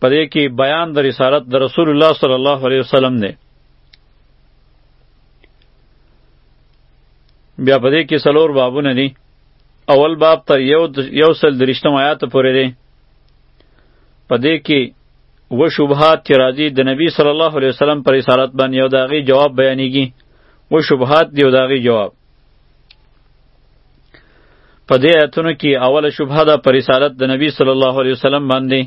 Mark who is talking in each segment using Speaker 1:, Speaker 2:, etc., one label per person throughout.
Speaker 1: په دې کې بیان د رسالت د رسول الله صلی الله علیه وسلم دی بیا په دې کې څلور بابونه دي اول باب تر یو یو سل درشتم آیات پورې دی په دې کې و شبهات چې راځي د نبی صلی الله علیه وسلم پر رسالت باندې یو داغي جواب بیانېږي و شبهات دی یو داغي جواب په دې آیتونو کې اوله شبهه ده پر رسالت د نبی صلی الله علیه وسلم باندې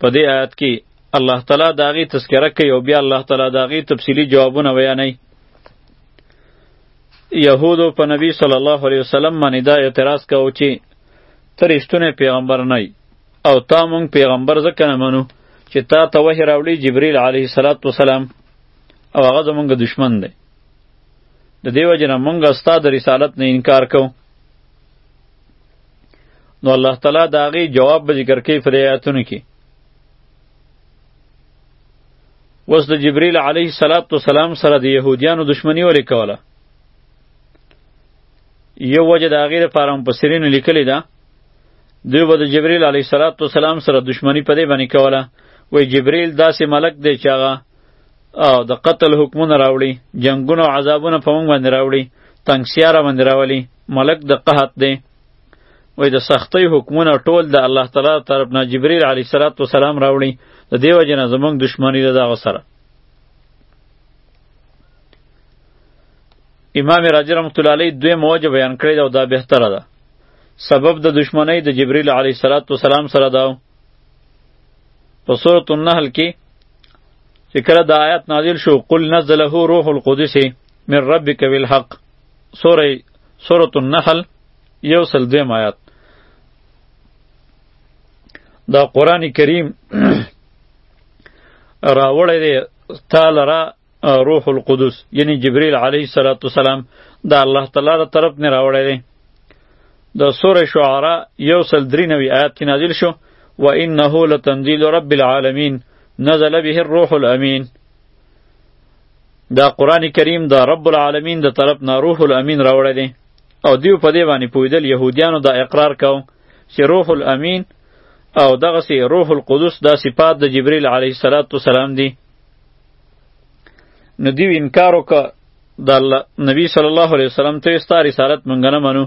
Speaker 1: په دې آیت کې الله تعالی د هغې تذکره کوي او بیا الله تعالی د هغې تفصیلي جوابونه بیانوي یهودو په نبی صلی الله علیه وسلم باندې دا اعتراض کاوه چې ته رښتونی پیغمبر نه او تا مونږ پیغمبر ځکه نه منو چې تا ته وحی راوړي جبریل علیه السلام او هغه زمونږ دشمن دی د دې وجه نه مونږ ستا د رسالت نه انکار کوو نو الله تعالی د هغې جواب به ذکر کوي په دې ایاتونو کې اوس د جبریل علیه صلات و سلام سره د یهودیانو دشمنی ولې کوله یو وجه د هغې لپاره هم په سرینو لیکلې ده دوی به د جبریل علیه صلات و سلام سره دشمنی په دې باندې کوله وای جبریل داسې ملک دی چې هغه او د قتل حکمونه راوړي جنگونه او عذابونه په موږ باندې راوړي تنگسیاره باندې راولي ملک د قحط دی وای د سختۍ حکمونه ټول د الله تعالی طرف نه جبرئیل علیه الصلاۃ والسلام راوړي د دیو جن زمونږ دشمنی ده دغه سره امام راضی رحمت الله علیه دوی موجه بیان کړی دا, دا بهتره ده سبب د دشمنی د جبرئیل علیه الصلاۃ والسلام سره دا په سورۃ النحل کې چې کله د آیات نازل شو قل نزله روح القدس من ربک بالحق سوره سوره النحل یو سل دویم آیات دا قرآن کریم راوړی دی تا لره روح القدس یعنی جبرئیل علیه الصلاۃ والسلام دا الله تعالی تر طرف نه راوړی دی د سوره شعراء یو سل درې نوي آیات کې نازل شو و انه لتنزیل رب العالمین نزل به الروح الامین دا قران کریم دا رب العالمین د طرف نه روح الامین راوړی دی او دیو په دې باندې پویدل يهودیانو دا اقرار کاو چې روح الامین او دغه سي روح القدس دا صفات د جبرئیل علیه السلام دي نو دیو انکار وکړه د الله نبی صلی الله علیه وسلم ته ستا رسالت مونږ نه منو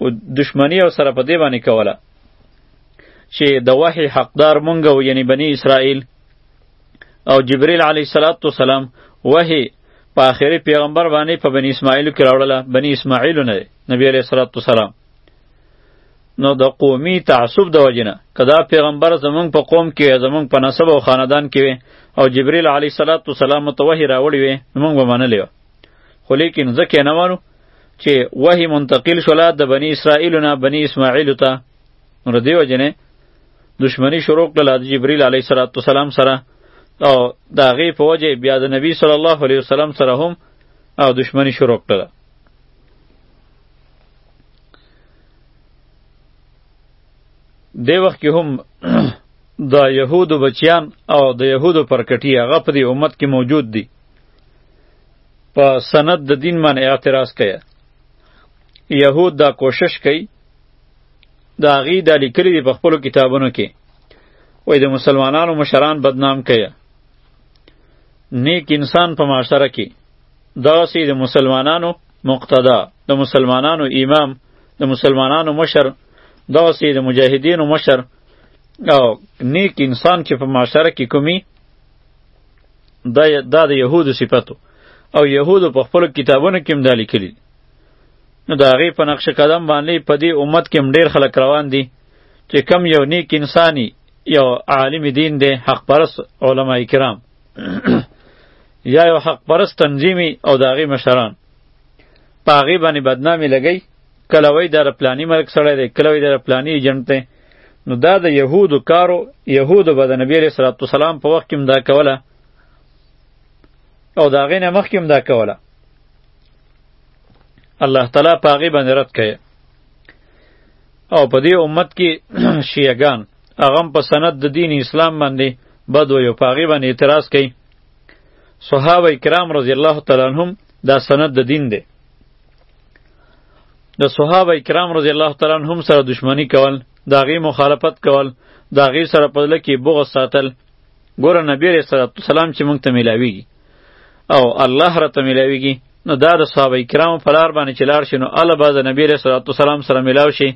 Speaker 1: او دشمنی او سره په دی باندې کوله چې د وحی حقدار مونږ او یعنی بنی اسرائیل او جبرئیل علیه السلام وحی په آخري پیغمبر باندې په بنی اسماعیل کې راوړله بنی اسماعیل نه نبی علیه السلام نو د قومي تعصب د وجنه کدا پیغمبر زمونږ په قوم کې زمونږ په نسب او خاندان کې وي او جبرئیل علی صلوات و سلام متوهی راوړي وي مونږ به منلې خو لیکن ځکه نه وانو چې وحی منتقل شولا د بنی اسرائیل نه بنی اسماعیل ته نو دیو جنې دشمنی شروع کړل د جبرئیل علی صلوات و سلام سره او دا غي په وجه بیا د نبی صلی الله علیه وسلم سره هم او دشمنی شروع کړل دی وخت کې هم د یهودو بچیان او د یهودو پرکټي هغه په دې امت کې موجود دي په سند د دین باندې اعتراض کوي یهود دا کوشش کوي د هغې دا لیکلي دي په خپلو کتابونو کې وایي د مسلمانانو مشران بدنام کوي نیک انسان په معاشره کې دغسې د مسلمانانو مقتدا د مسلمانانو امام د مسلمانانو مشر دغسې د مجاهدینو مشر او نیک انسان چې په معاشره کې کومي دا دا د یهودو صفاتو او یهودو په خپل کتابونو کې هم دا لیکلي نو د هغې په نقش قدم باندې په دې امت کې هم ډېر خلک روان دي چې کم یو نیک انسانی یو عالم دین دی حق پرست علما کرام یا یو حق پرست تنظیمی او د هغې مشران په هغې باندې بدنامې لګوي کله وایي دا د پلاني ملک سړی دی کله وایي دا د پلاني ایجنټ دی نو دا د یهودو کارو یهودو به د نبی علیه صلات وسلام په وخت کې هم دا کوله او د هغې نه مخکې هم دا کوله الله تعالی په هغې باندې رد کوي او په دې امت کې شیعګان هغه هم په سند د دین اسلام باندې بد وي او په هغې باندې اعتراض کوي صحابه کرام رضی الله تعالی عنهم دا سند د دین دی د صحابه کرام رضی الله تعالی عنهم سره دشمنی کول د هغې مخالفت کول د هغې سره په زړه کې بغض ساتل ګوره نبی علیه الصلاة والسلام چې موږ ته میلاویږي او الله راته میلاویږي نو دا د صحابه کرامو په لار باندې چې لاړ شي نو هله به د نبی علیه الصلاة والسلام سره میلاو شي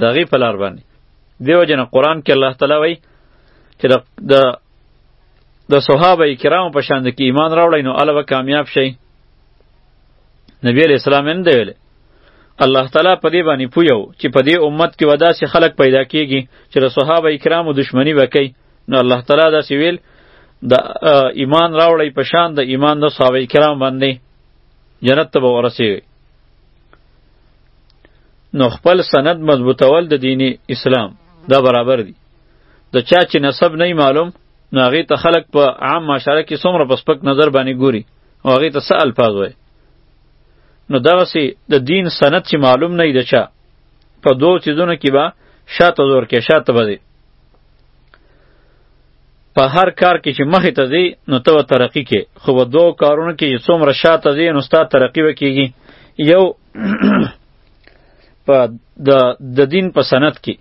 Speaker 1: د هغې په لار باندې دیو جن قرآن کې الله تعالی وایي چې د د صحابه کرامو په شان کې ایمان راوړی نو الله به کامیاب شي نبی علیہ السلام یې نه دی ویلی الله تعالی په دې باندې پویو چې په دې امت کې ودا سي خلق پیدا کیږي چې د صحابه کرامو دشمنی وکړي نو الله تعالی دا سی ویل د ایمان راوړی په شان د ایمان د صحابه کرام باندې جنت ته به ورسیږي نو خپل سند مضبوطول د دین اسلام دا برابر دی د چا چې نسب نه معلوم نو هغې ته خلک په عام معاشره کې څومره په سپک نظر باندې ګوري او هغې ته څه الفاظ وایي نو دغسې د دین سند چې معلوم نه وي د چا په دوو څیزونو کې به شاته زور کې شاته به دی په هر کار کې چې مخې ته ځې نو ته به ترقي کې خو په دوو کارونو کې چې څومره شاته ځې نو ستا ترقي به کېږي یو په د د دین په سند کې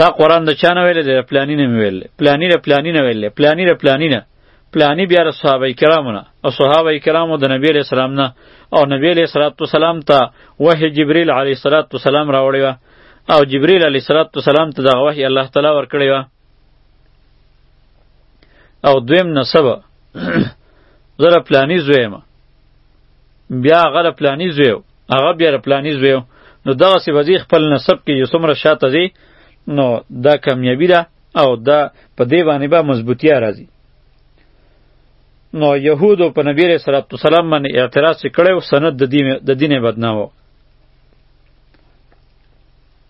Speaker 1: تا قرآن د چا نه ویلی دی د پلاني نه مې ویلی پلاني د پلاني نه ویلی پلاني د پلاني نه پلانی بیا د صحابه کرامو نه او صحابه کرامو د نبی علیه السلام نه او نبی علیه الصلاۃ والسلام ته وحی جبرئیل علیه الصلاۃ والسلام راوړی و او جبرئیل علیه الصلاۃ والسلام ته دغه وحی الله تعالی ورکړی و او دویم نسب زره پلانی زویم بیا غره پلانی زویو هغه بیا پلانی زویو نو دغه سی وزی خپل نسب کې یو څومره شاته دی نو دا کامیابی ده او دا په دې باندې به مضبوطیا راځي نو يهودو په نبی رسول الله صلی الله باندې اعتراض کړي او سند د دین د دین بدنامو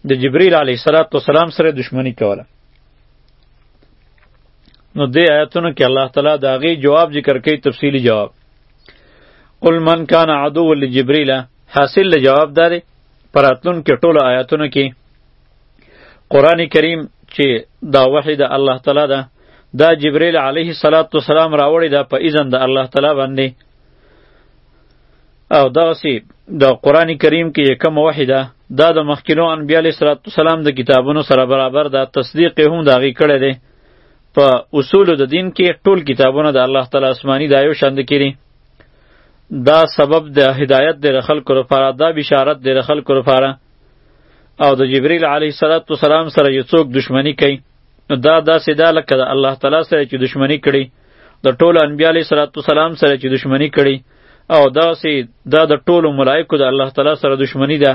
Speaker 1: د جبرئیل علیه السلام سره دښمنی کوله نو دې آیتونو کې الله تعالی دا غي جواب ذکر کوي تفصیلی جواب قل من کان عدو لجبرئیل حاصل جواب داري پراتلون کې ټولو آیاتونو کې قرآن کریم چې دا وحی د الله تعالی ده دا جبرئیل علیه السلام راوړی ده په اذن د الله تعالی باندې او دغسې د قرآن کریم کې یې کومه وحی ده دا د مخکینو انبیا علیه السلام د کتابونو سره برابر ده تصدیق یې هم د هغې کړی دی په اصولو د دین کې ټول کتابونه د الله تعالی آسماني دا یو شان کړي دا سبب د هدایت د خلکو لپاره دا بشارت د خلکو لپاره او د جبرئیل علیه السلام سره یو څوک دشمنی کوي نو دا داسې ده لکه د الله تعالی سره چې دشمنی کړي د ټولو انبیا علیه السلام سره چې دشمنی کړي او داسې دا د ټولو ملایکو د الله تعالی سره دشمنی ده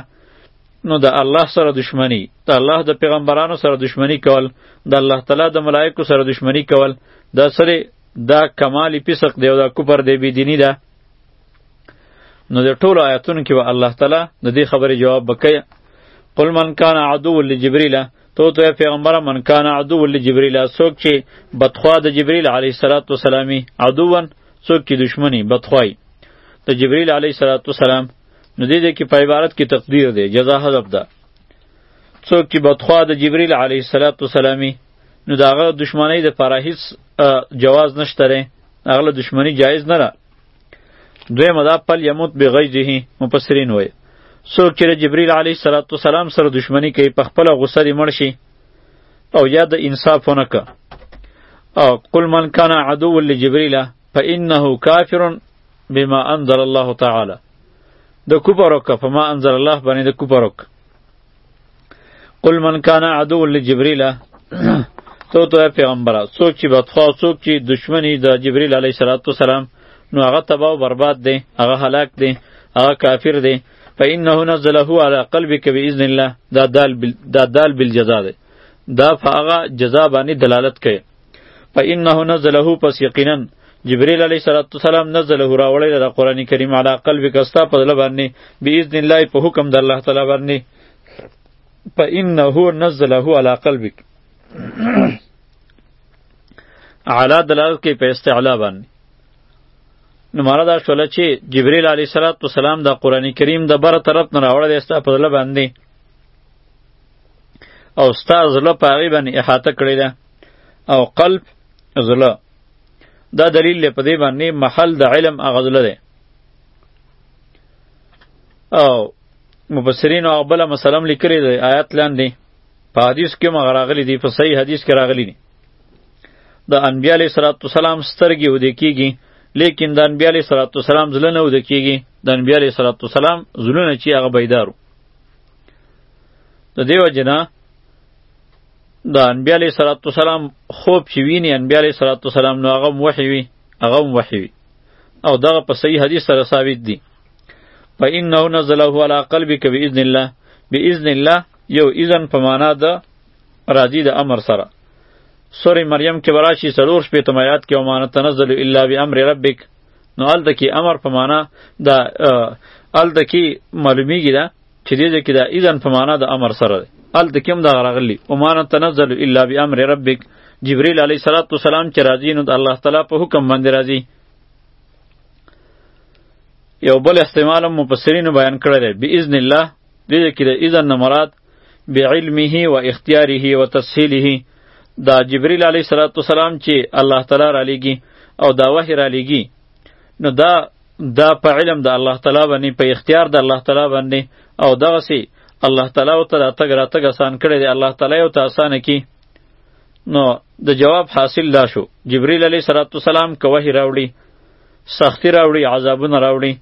Speaker 1: نو د الله سره دشمنی د الله د پیغمبرانو سره دشمنی کول د الله تعالی د ملایکو سره دشمنی کول دا سره دا کمال فسق دی او دا کفر دی بی دینی ده نو د ټولو آیاتونو کې به الله تعالی د دې خبرې جواب وکړي قل من کان عدو لجبريل تو تو پیغمبر من کان عدو لجبريل څوک چې بدخوا د جبريل علیه الصلاۃ والسلام عدوون څوک چې دشمنی بدخوای د جبريل علیه الصلاۃ والسلام نو دې دې کې په عبارت کې تقدیر دی جزا حذف ده څوک چې بدخوا د جبريل علیه الصلاۃ والسلام نو د هغه دشمنۍ دپاره هیڅ جواز نشته دی د هغه له دشمني جایز نه ده دویمه دا پل یموت بغیظه مفسرین وایي څوک چې د جبریل علیه صلات وسلام سره دشمني کوي په خپله غوسه دې مړ شي او یا د انصاف ونه که او قل من کان عدو لجبریل فانه کافر بما انزل الله تعالی د کوپر وکه په ما انزل الله باندې د کوپر وکه قل من کان عدو لجبريل تو تو پیغمبره څوک چې بدخوا څوک چې دشمنی د جبرئیل علیه السلام نو هغه تباہ او برباد دی هغه هلاک دی هغه کافر دی فإنه نزله على قلبك بإذن الله دا دال دا دال بالجزاء دی دا فهغه جزا باندې دلالت کوي فانه نزله پس یقینا جبرئیل علیه السلام نزله راوړی د قران کریم علی قلب کستا په دل باندې باذن الله په حکم د الله تعالی باندې فانه نزله علی قلبک علا دلالت کوي په استعلا باندې نو مالا دا شوله چې جبرئیل علیه السلام د قران کریم د بره طرف نه راوړی دی ستا په دل باندې او ستا زړه په هغې باندې احاطه کړې ده او قلب زله دا دلیل دی په دې باندې محل د علم هغه زله دی او مفسرین او بل مسلم لیکلی دی آیات لاندې په حدیث کې مغه راغلی دی په صحیح حدیث کې راغلی دی د انبیاء علیه صلوات والسلام سترګې ودې کیږي لیکن د انبیاء علیه صلوات والسلام زله نه ودې کیږي د انبیاء علیه صلوات والسلام زلونه چې هغه بیدارو د دیو جنا د انبیاء علیه الصلاة والسلام خوب چې ویني انبیاء علیه الصلاة والسلام نو هغه هم وحی وي هغه هم وحی وي او دغه په صحیح حدیث سره ثابت دي فانه نزله علی قلبک باذن الله باذن الله یو اذن په معنا د راضی د امر سره سوره مریم کې براشي څلور شپې ته آیات کې ومانه تنزل الا بامر ربک نو الته کې امر په معنا د الته کې معلومیږي دا چې دې ځای کې دا اذن په معنا د امر سره دی هلته کې هم دغه راغلي وما نتنزل الا بامر ربک جبرئیل علیه الصلاۃ والسلام چې راځي نو د الله تعالی په حکم باندې راځي یو بل استعمال هم مفسرینو بیان کړی دی باذن الله دې ځای کې د اذن نه مراد بعلمه و اختیاره و تسهیله دا جبرئیل علیه الصلاۃ والسلام چې الله تعالی را لېږي او دا وحی را لېږي نو دا دا په علم د الله تعالی باندې په اختیار د الله تعالی باندې او دغه سي الله تعالی او تعالی تګ را تګ آسان کړی دی الله تعالی او ته آسان کی نو د جواب حاصل دا شو جبرئیل علیه صلوات والسلام کوه راوړي سختی راوړي عذابونه راوړي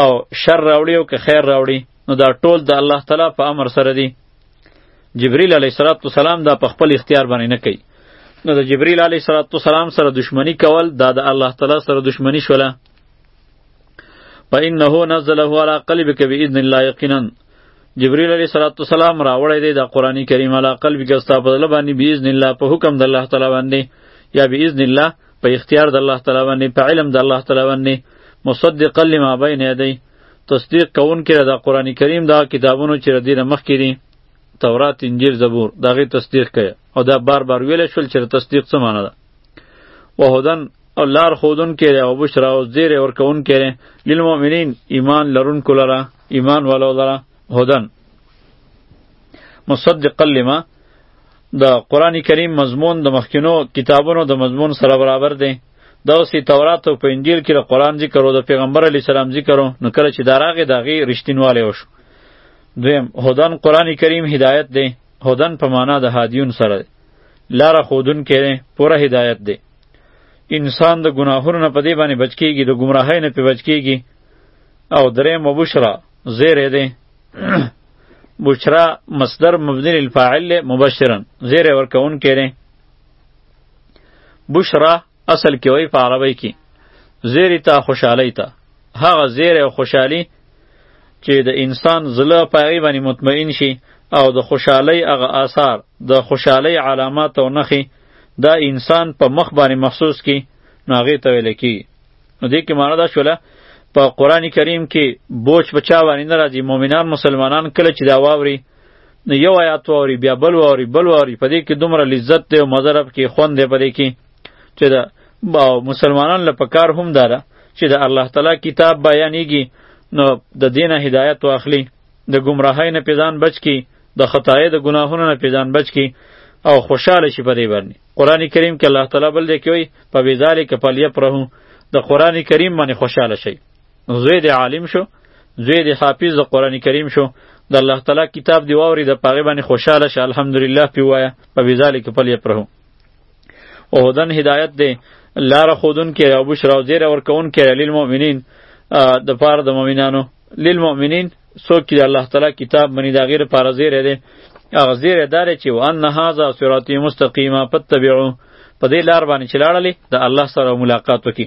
Speaker 1: او شر راوړي او که خیر راوړي نو دا ټول د الله تعالی په امر سره دی جبرئیل علیه السلام دا په خپل اختیار باندې نه کوي نو د جبرئیل علیه السلام سره دشمنی کول دا د الله تعالی سره دشمنی شوله فإنه نزله على قلبك بإذن الله یقینا جبرئیل علیه السلام راوړی دی د قرآن کریم علی قلبک ستا په دل باندې بإذن الله په حکم د الله تعالی باندې یا بإذن الله په اختیار د الله تعالی باندې په علم د الله تعالی باندې مصدقا لما بین یدی تصدیق کوونکي د قران کریم دا کتابونو چې ردی نه مخکې دي تورات انجیل زبور دا غي تصدیق کړي او دا بار بار ویل شول چې تصدیق څه معنی ده وهدن او لار خودون کړي او بشرا او زیر ور کون کړي للمؤمنین ایمان لرون کولره ایمان ولو لره هدن مصدقا لما د قران کریم مضمون د مخکینو کتابونو د مضمون سره برابر دی دا اوس تورات او په انجیل کې د قرآن ذکر او د پیغمبر علی سلام ذکر نو کله چې دا راغې د هغې رښتینوالی وشو دویم هدن قرآن کریم هدایت دی هدن په معنا د هادیون سره دی لاره ښودونکی دی پوره هدایت دی انسان د ګناهونو نه په دې باندې بچ کیږي د ګمراهۍ نه پې بچ کیږي او دریم و بشرا زیری دی بشرا مصدر مبنی للفاعل مبشرا زیری ورکوونکی دی بشرا اصل کې وای په عربی کې زیری ته خوشحالی ته هغه زیری او خوشحالی چې د انسان زړه پاغي باندې مطمئن شي او د خوشحالی هغه آثار د خوشحالی علامات او نخي دا انسان په مخ باندې محسوس کی نو هغه ته ویل کی نو دې کې معنی دا شوله په قران کریم کې بوج بچا باندې ناراضي مؤمنان مسلمانان کله چې دا واوري نو یو آیات واوري بیا بل واوري بل واوري په دې کې دومره لذت دی او مزه رب کې خوند دی په دې کې چې دا مسلمانان له پکار هم داره چې د الله تعالی کتاب بیانېږي نو د دینه هدایت واخلي د گمراهۍ نه پیزان بچ کی د خطای د ګناهونو نه پیزان بچ کی او خوشاله شي په دې باندې قران کریم کې الله تعالی بل دی کوي په بذالک فلیفرحو د قران کریم باندې خوشاله شي نو زوی دې عالم شو زوی دې حافظ د قرآن کریم شو د الله تعالی کتاب دی واوري د پاغه باندې خوشاله شه الحمدلله پی وایا په بذال کې پلی پرهو او هدن هدایت دی لار خودن کې او بشرا او زیر ور کون کې للمؤمنین د پاره د مؤمنانو للمؤمنین څوک چې الله تعالی کتاب منی دا غیر پاره زیر دی هغه زیر دار چې وان هاذا صراط مستقیمه پتبعو په دې لار باندې چې لاړلې د الله سره ملاقات وکړي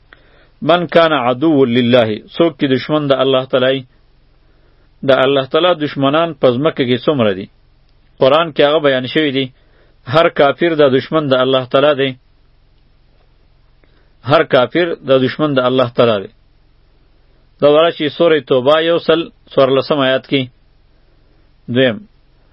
Speaker 1: من کان عدو لله څوک چې دشمن د الله تعالی د الله تعالی دشمنان په ځمکه کې څومره دي قرآن کې هغه بیان شوی دی هر کافر د دشمن د الله تعالی دی هر کافر د دشمن د الله تعالی دی دا ورشي سورې توبه یو سل څوارلسم آیات کې دویم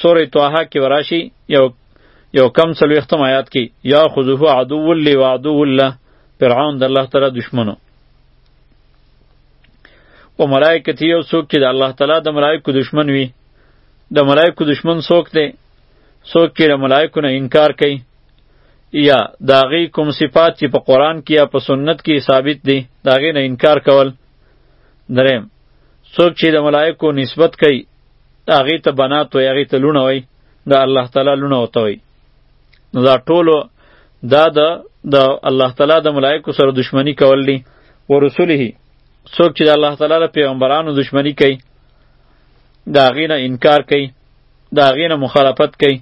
Speaker 1: سورې طه کې وراشي یو یو کم څلوېښتم آیات کې یا خذوه عدو لی و عدو الله فرعون د الله تعالی دشمنو و ملائکتی یو څوک چې د الله تعالی د ملائکو دشمن وي د ملائکو دشمن څوک دی څوک چې د ملائکو نه انکار کوي یا د هغې کوم صفات چې په قرآن کې یا په سنت کې ثابت دي د هغې نه انکار کول دریم څوک چې د ملائکو نسبت کوي هغه ته بنات وي هغه ته لونه وي دا الله تعالی لونه وته وي نو دا ټولو دا د د الله تعالی د ملائکو سره دښمنی کول دي ورسوله څوک چې د الله تعالی د پیغمبرانو دښمنی کوي دا غینه انکار کوي دا غینه مخالفت کوي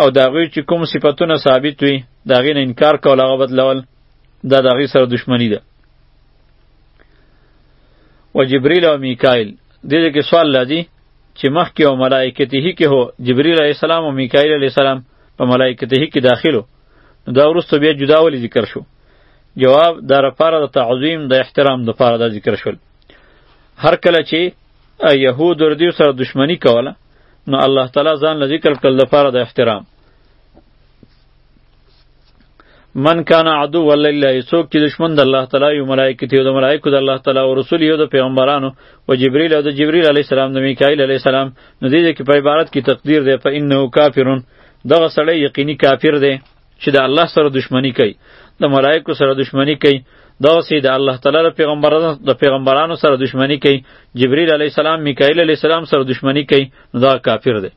Speaker 1: او دا غوی چې کوم صفاتونه ثابت وي دا غینه انکار کول هغه بدلول دا د غی سره دښمنی ده و جبرئیل او میکائیل دې کې سوال لدی چې مخکې او ملائکته کې هو جبرئیل علیه السلام او میکائیل علیه السلام په ملائکته کې داخلو نو دا ورسته بیا جدا ولې ذکر شو جواب دا لپاره د تعظیم د احترام لپاره دا ذکر شول هر کله چې یهود ور دې سره دښمنی کوله نو الله تعالی ځان له ذکر کول لپاره د احترام من کان عدو ولله څوک چې دشمن د الله تعالی او ملائکه دی او د ملائکه د الله تعالی او رسول یو د پیغمبرانو او جبرئیل او د جبرئیل علی السلام د میکائیل علی السلام نو دې کې په عبارت کې تقدیر دی په انه کافرون دغه سړی یقیني کافر دی چې د الله سره دښمنی کوي د ملائکه سره دښمنی کوي دغه سي د الله تعالی د پیغمبرانو د پیغمبرانو سره دښمنی کوي جبرئیل علی السلام میکائیل علی السلام سره دښمنی کوي دا کافر دی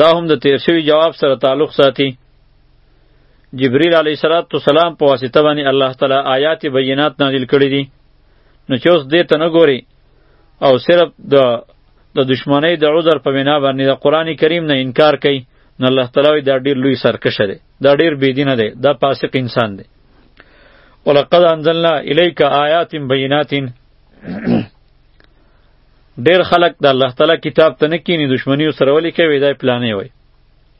Speaker 1: دا هم د تیر شوی جواب سره تعلق ساتي جبرئیل علیه الصلاۃ والسلام په واسطه باندې الله تعالی آیات بینات نازل کړي دي نو چې اوس دې ته نه ګوري او صرف د د دشمنی د عذر په بنا باندې د قران کریم نه انکار کوي نو الله تعالی دا ډیر لوی سرکشه دی دا ډیر بيدینه دی دا فاسق انسان دی ولقد انزلنا الیک آیات بینات ډیر خلک د الله تعالی کتاب ته نه کینی دښمنی سره ولي کوي دا پلانې وای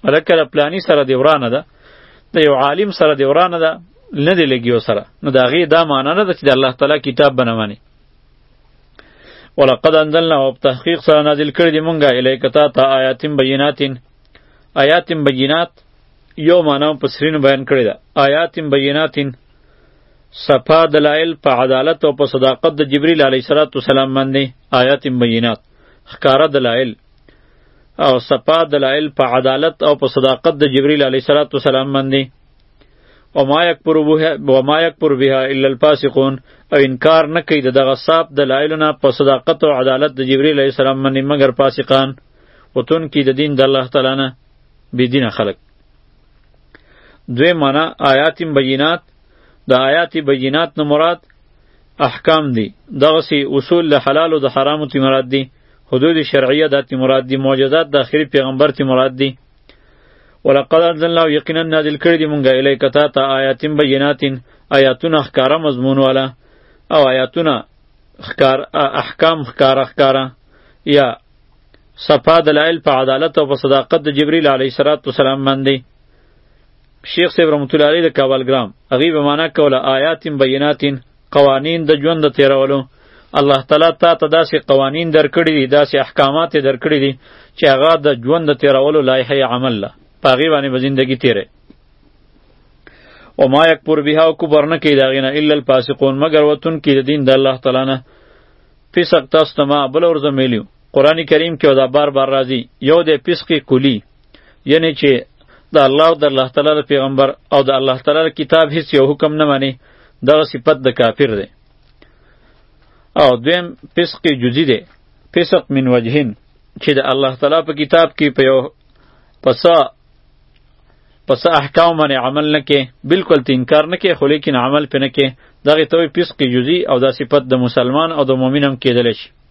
Speaker 1: الکه د پلانی سره دی ورانه ده د یو عالم سره دی ورانه ده نه دی لګیو سره نو دا غي دا معنی نه ده چې د الله تعالی کتاب بنوانی ولقد انزلنا او تحقیق سره نازل کړی دی مونږه الیک تا تا آیات بینات آیات بینات یو معنی په سرین بیان کړی ده آیات بینات صفا دلائل په عدالت او په صداقت د جبرئیل علیه الصلاۃ والسلام باندې آیات بینات ښکارا دلائل او صفا دلائل په عدالت او په صداقت د جبرئیل علیه الصلاۃ والسلام باندې او ما یکبر بها و ما یکبر بها الا الفاسقون او انکار نه کوي دغه صاحب دلائل نه په صداقت او عدالت د جبرئیل علیه السلام باندې مگر فاسقان وتون کی د دین د الله تعالی نه بی دین خلق دوی معنا آیات بینات د آیات بینات نه مراد احکام دي دغه سي اصول له حلال او د حرامو تی مراد دي حدود شرعیه د تی مراد دي معجزات د اخري پیغمبر تی مراد دي ولقد انزلنا یقینا نازل کړی دی مونږه الیک تا ته آیات بینات آیاتونه ښکارا مضمون والا او آیاتونه ښکار احکام ښکارا ښکارا یا صفا دلایل په عدالت او په صداقت د جبرئیل علیه السلام باندې شیخ صاحب رحمت الله علیه د کابلګرام هغه به معنا کوله آیات بینات قوانین د ژوند د تیرولو الله تعالی تا ته داسې قوانین درکړي دي داسې احکامات درکړي دي چې هغه د ژوند د تیرولو لایحه عمل ده په هغې باندې به زندګي تیره وما یکبر بها او کبر نه کوي د هغې نه الا الفاسقون مګر وتونکي د دین د الله تعالی نه فسق تاسو ته ما بله ورځ میلیو قرآن کریم کې دا بار بار راځي یو د فسق کلی یعنی چې د الله او د الله تعالی د پیغمبر او د الله تعالی د کتاب هیڅ یو حکم نه مانی دغه صفت د کافر دی او دویم فسق جزئی دی فسق من وجهین چې د الله تعالی په کتاب کې په یو پسا پس احکام باندې عمل نه کې بالکل تینکار نه کې خو لیکن عمل پې نه کې دغه ته فسق جزئی او دا صفت د مسلمان او د مؤمن هم کېدلی شي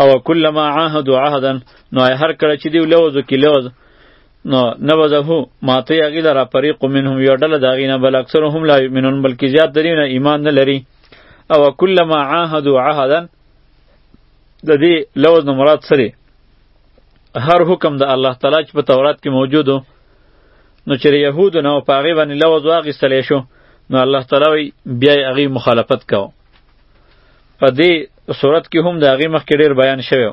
Speaker 1: او کلما عهد عهدا نو هر کله چې دی لوز کی لوز نو نبذه ماته یغی لرا فریق منهم یو ډله داغی نه بل اکثر هم لا یمنون بلکې زیات دری نه ایمان نه لري او کلما عهد عهدا د دې لوز نو مراد سره هر حکم د الله تعالی چې په تورات کې موجودو نو چې يهودو نه په هغې باندې لوز واخیستلی شو نو الله تعالی بیا یې هغې مخالفت کوو په دې صورت کې هم د هغې مخکې ډېر بیان شوی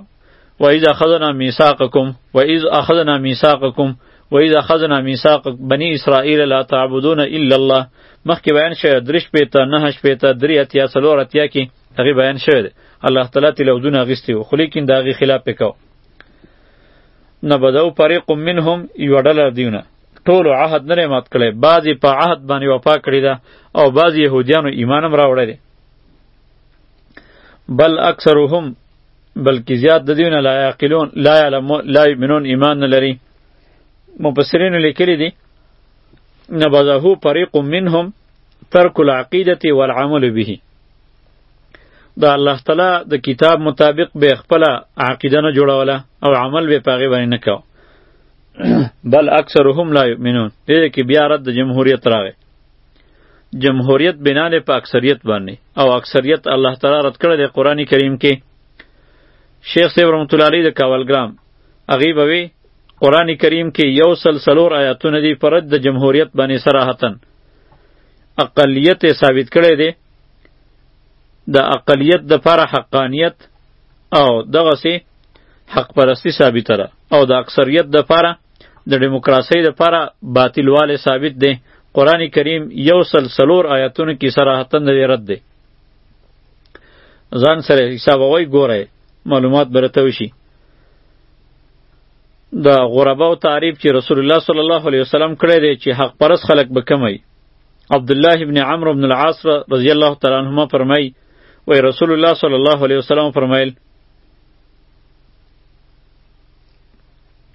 Speaker 1: و اذا اخذنا میثاقکم و اذ اخذنا میثاقکم و اذا اخذنا میثاق بنی اسرائیل لا تعبدون الا الله مخکې بیان شوی درې شپې ته نهه شپې ته درې اتیا څلور اتیا کې هغې بیان شوی دی الله تعالی ترې لودونه اخیستي وو خو لیکن د هغې خلاف یې کوه نبذو فريق منهم یوه ډله دیونه ټولو عهد نه مات کړی بعضې په عهد باندې وفا کړې ده او بعضې یهودیانو ایمان هم راوړی دی بل اکثرهم بلکې زیات د دیونه لا یعقلون لا یعلمون لا یؤمنون ایمان نه لري مفسرینو لیکلي دي نبذه فريق منهم ترک العقیدة والعمل به د الله تعالی د کتاب مطابق به خپل عقیده نه جوړوله او عمل به پاغي باندې نه کاوه بل اکثرهم لا یؤمنون دې کې بیا رد جمهوریت راغی جمهوریت بنا له په اکثریت باندې او اکثریت الله تعالی رد کړی دی قران کریم کې شیخ صاحب رحمت الله علیه د کاولګرام هغه به وی قران کریم کې یو سلسلور آیاتونه دی پر رد جمهوریت باندې صراحتن اقلیت ثابت کړی دی د اقلیت د پر حقانیت او دغه سي حق پرستی ثابته ده او د اکثریت د پاره د دیموکراسۍ د پاره باطلواله ثابت دی قران کریم یو سل سلور آیاتونو کې صراحتا د رد دی ځان سره حساب وای ګوره معلومات برته وشي د غربا او تعریف چې رسول الله صلی الله علیه وسلم کړی دی چې حق پرس خلق به کمی عبد الله ابن عمرو ابن العاص رضی الله تعالی عنهما فرمای وای رسول الله صلی الله علیه وسلم فرمایل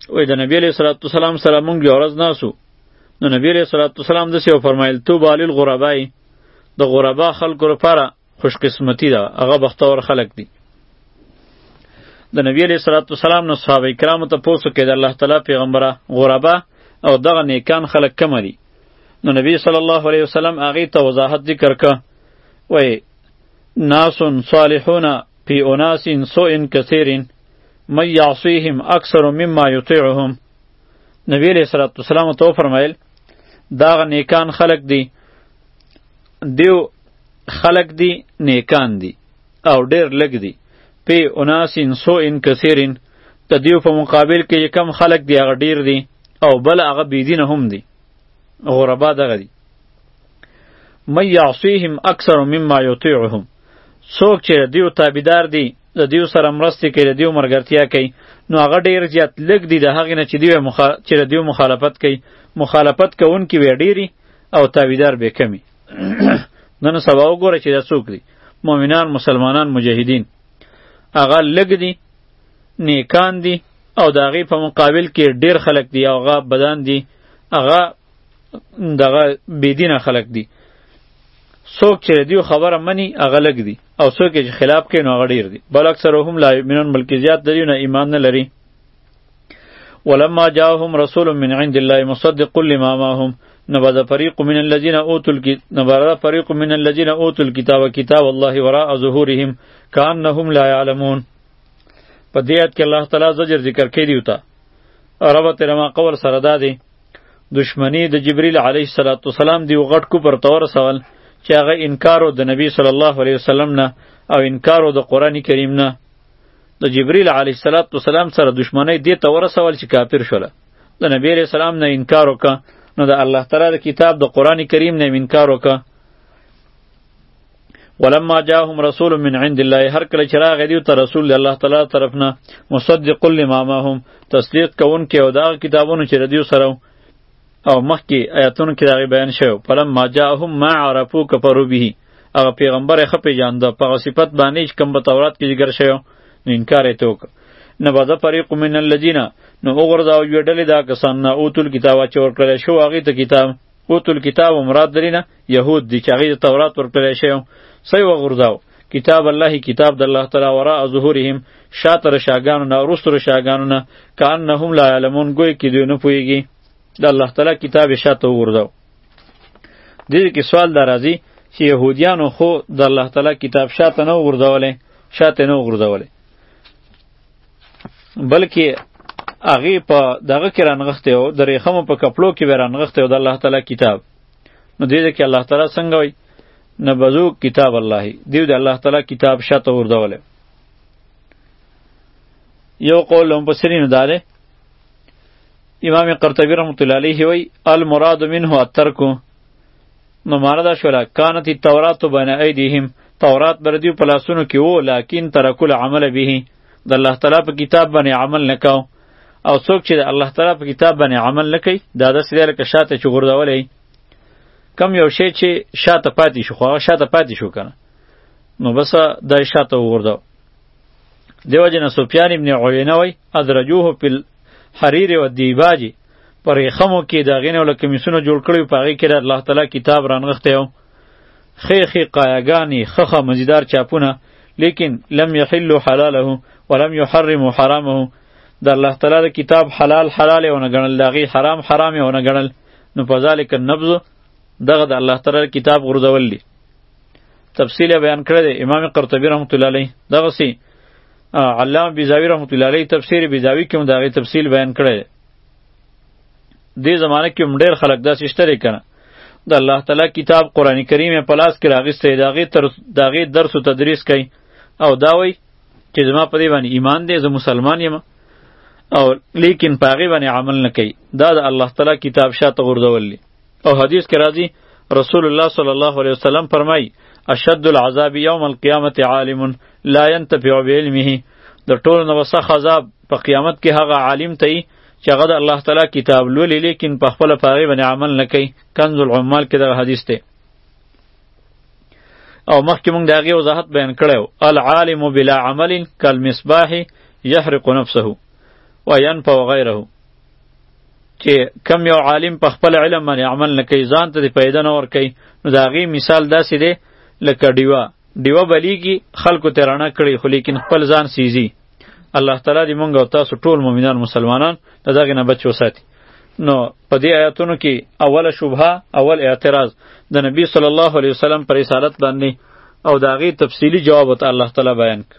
Speaker 1: وای د نبی علیہ الصلوۃ والسلام سره مونږ یو ورځ ناسو نو نبی علیہ الصلوۃ والسلام د سیو فرمایل تو بالیل غربای د غربا خلکو لپاره خوش قسمتی ده هغه بختور خلک دي د نبی علیہ الصلوۃ والسلام نو صحابه کرامو ته پوسو کې د الله تعالی پیغمبره غربا او دغه نیکان خلک کم دي نو نبی صلی الله علیه وسلم هغه ته وضاحت ذکر ک وای ناس صالحون فی اناس سوء کثیر من یعصیهم اکثر مما یطیعهم نبی علیہ الصلوۃ والسلام تو فرمایل دا نیکان خلق دی دیو خلق دی نیکان دی او ډیر لګ دی پی اناسین سو ان کثیرین د دیو په مقابل کې کم خلق دی هغه ډیر دی او بل هغه بی دین هم دی غربا دغه دی من یعصیهم اکثر مما یطیعهم څوک چې دیو تابعدار دي د دیو سره مرستې کوي د دیو مرګرتیا کوي نو هغه ډیر زیات لږ دي د هغې نه چې دیو مخ... چې د دیو مخالفت کوي مخالفت کوونکي وی ډیری او تابعدار به کمی نن سبا وګوره چې دا څوک دي مؤمنان مسلمانان مجاهدین هغه لږ دي نیکان دي او د هغې په مقابل کې ډیر خلک دي او هغه بدان دي هغه دغه بيدینه خلق دي څوک چې دیو خبره مني هغه لګ دي او څوک چې خلاف کوي نو هغه ډیر دي بل اکثرهم لا یؤمنون بلکې زیات لري نه ایمان نه لري ولما جاءهم رسول من عند الله مصدق لما معهم نبذ فريق من الذين اوتوا الكتاب نبذ فريق من الذين اوتوا الكتاب كتاب الله وراء ظهورهم كانهم لا يعلمون په دې آیت کې الله تعالی زجر ذکر کړی دی او ته ربط رما قول سره دا دی دشمنی د جبرئیل علیه السلام دی غټ کو پر تور سوال چې هغه انکار او د نبی صلی الله علیه وسلم نه او انکار او د قران کریم نه د جبرئیل علیه السلام سره دشمنی دی تور سوال چې کافر شول د نبی علیه السلام نه انکار وکا نو د الله تعالی د کتاب د قران کریم نه انکار وکا ولما جاءهم رسول من عند الله هر کله چې راغی دی ته رسول الله تعالی طرف نه مصدق لما معهم تصدیق کوونکی او دا کتابونه چې ردیو سره او مخکې آیاتونو کې دغه بیان شوی پرم ما جاءهم ما عرفو کفرو به هغه پیغمبر یې ښه پیژانده په هغه صفت باندې چې کوم په تورات کې ذکر شوی نو انکار یې توک نه بعد فریق من الذین نو وګرځاو یو ډلې دا کسان نه اوتل کتاب چې ورکړل شو هغه ته کتاب اوتو الکتاب او مراد درینه یهود دی چې هغه د تورات ورکړی شوی سوی وغورځاو کتاب الله کتاب د الله تعالی ورا ظهورهم شاتر شاګانو نه ورستر شاګانو نه کان نه هم لا علمون گوی کې دوی نه پویږي د الله تعالی کتاب شاته وغورځاو دې کې سوال درازي چې يهوديانو خو د الله تعالی کتاب شاته نه وغورځولې شاته نه وغورځولې بلکې هغه په دغه کې رانغښته او د ریخمو په کپلو کې ورانغښته او د الله تعالی کتاب نو دې کې الله تعالی څنګه وای نبذو کتاب الله دیو د الله تعالی کتاب شاته وردوله یو قول هم بصرین داره امام قرطبی رحمت الله علیه وی المراد منه الترک نو معنا دا شوله کانت التورات بین ایدیهم تورات بر دیو په لاسونو کې وو لکن ترکو العمل به د الله تعالی په کتاب باندې عمل نکاو او څوک چې د الله تعالی په کتاب باندې عمل نکوي دا داسې دی لکه شاته چې غورځولی کم یو شی چې شاته پاتې شو خو هغه شاته پاتې شو کنه نو بس دا شاته وغورځو دیو جن سفیان ابن عینه وای ادرجوه په الحریر و دیباجی پر خمو کې د غینو له کمیسونو جوړ کړی په هغه کې د الله تعالی کتاب رانغښته یو خې خې قایګانی خخه مزیدار چاپونه لیکن لم یحل حلاله ولم یحرم حرامه د الله تعالی د کتاب حلال حلال او نه غنل داغي حرام حرام او نه غنل نو په ذالک النبذ دغه د الله تعالی کتاب غرزول دي تفصیل بیان کړی دی امام قرطبی رحمت الله علیه دغه سی علامه بیزاوی رحمت الله علیه تفسیر بیزاوی کې هم دغه تفصیل بیان کړی دې زمانه کې هم ډېر خلک داسې شته دی که نه د الله تعالی کتاب قرآن کریم یې په لاس کې راغیستی د هغې تر د هغې درس و تدریس کوي او دا وایي چې زما په دې باندې ایمان دی زه مسلمان یم او لیکن په هغې باندې عمل نه کوي دا د الله تعالی کتاب شاته غورځول دی او حدیث کې راځي رسول الله صلی الله علیه وسلم فرمایي اشد العذاب یوم القیامت عالم لا ينتفع بعلمه د ټولو نه وسخ عذاب په قیامت کې هغه عالم ته چې هغه د الله تعالی کتاب لولي لیکن په خپل پاره باندې عمل نه کوي کنز العمال کې دغه حدیث دی او مخکې موږ د هغې وضاحت بیان کړی و العالم بلا عمل کالمصباح یحرق نفسه و ینفع غیره چې کم یو عالم په خپل علم باندې عمل نه کوي ځان ته د پیدا نه ور کوي نو د هغې مثال داسې دی لکه ډیوه ډیوه بلیږي خلکو ته رڼا کړي خو لیکن خپل ځان سیزي الله تعالی دې مونږ او تاسو ټول مؤمنان مسلمانان د دغې نه بچ وساتي نو په دې آیاتونو کې اوله شبهه اول اعتراض د نبی صلی الله علیه وسلم پر رسالت باندې او د هغې تفصیلي جواب ته الله تعالی بیان کړ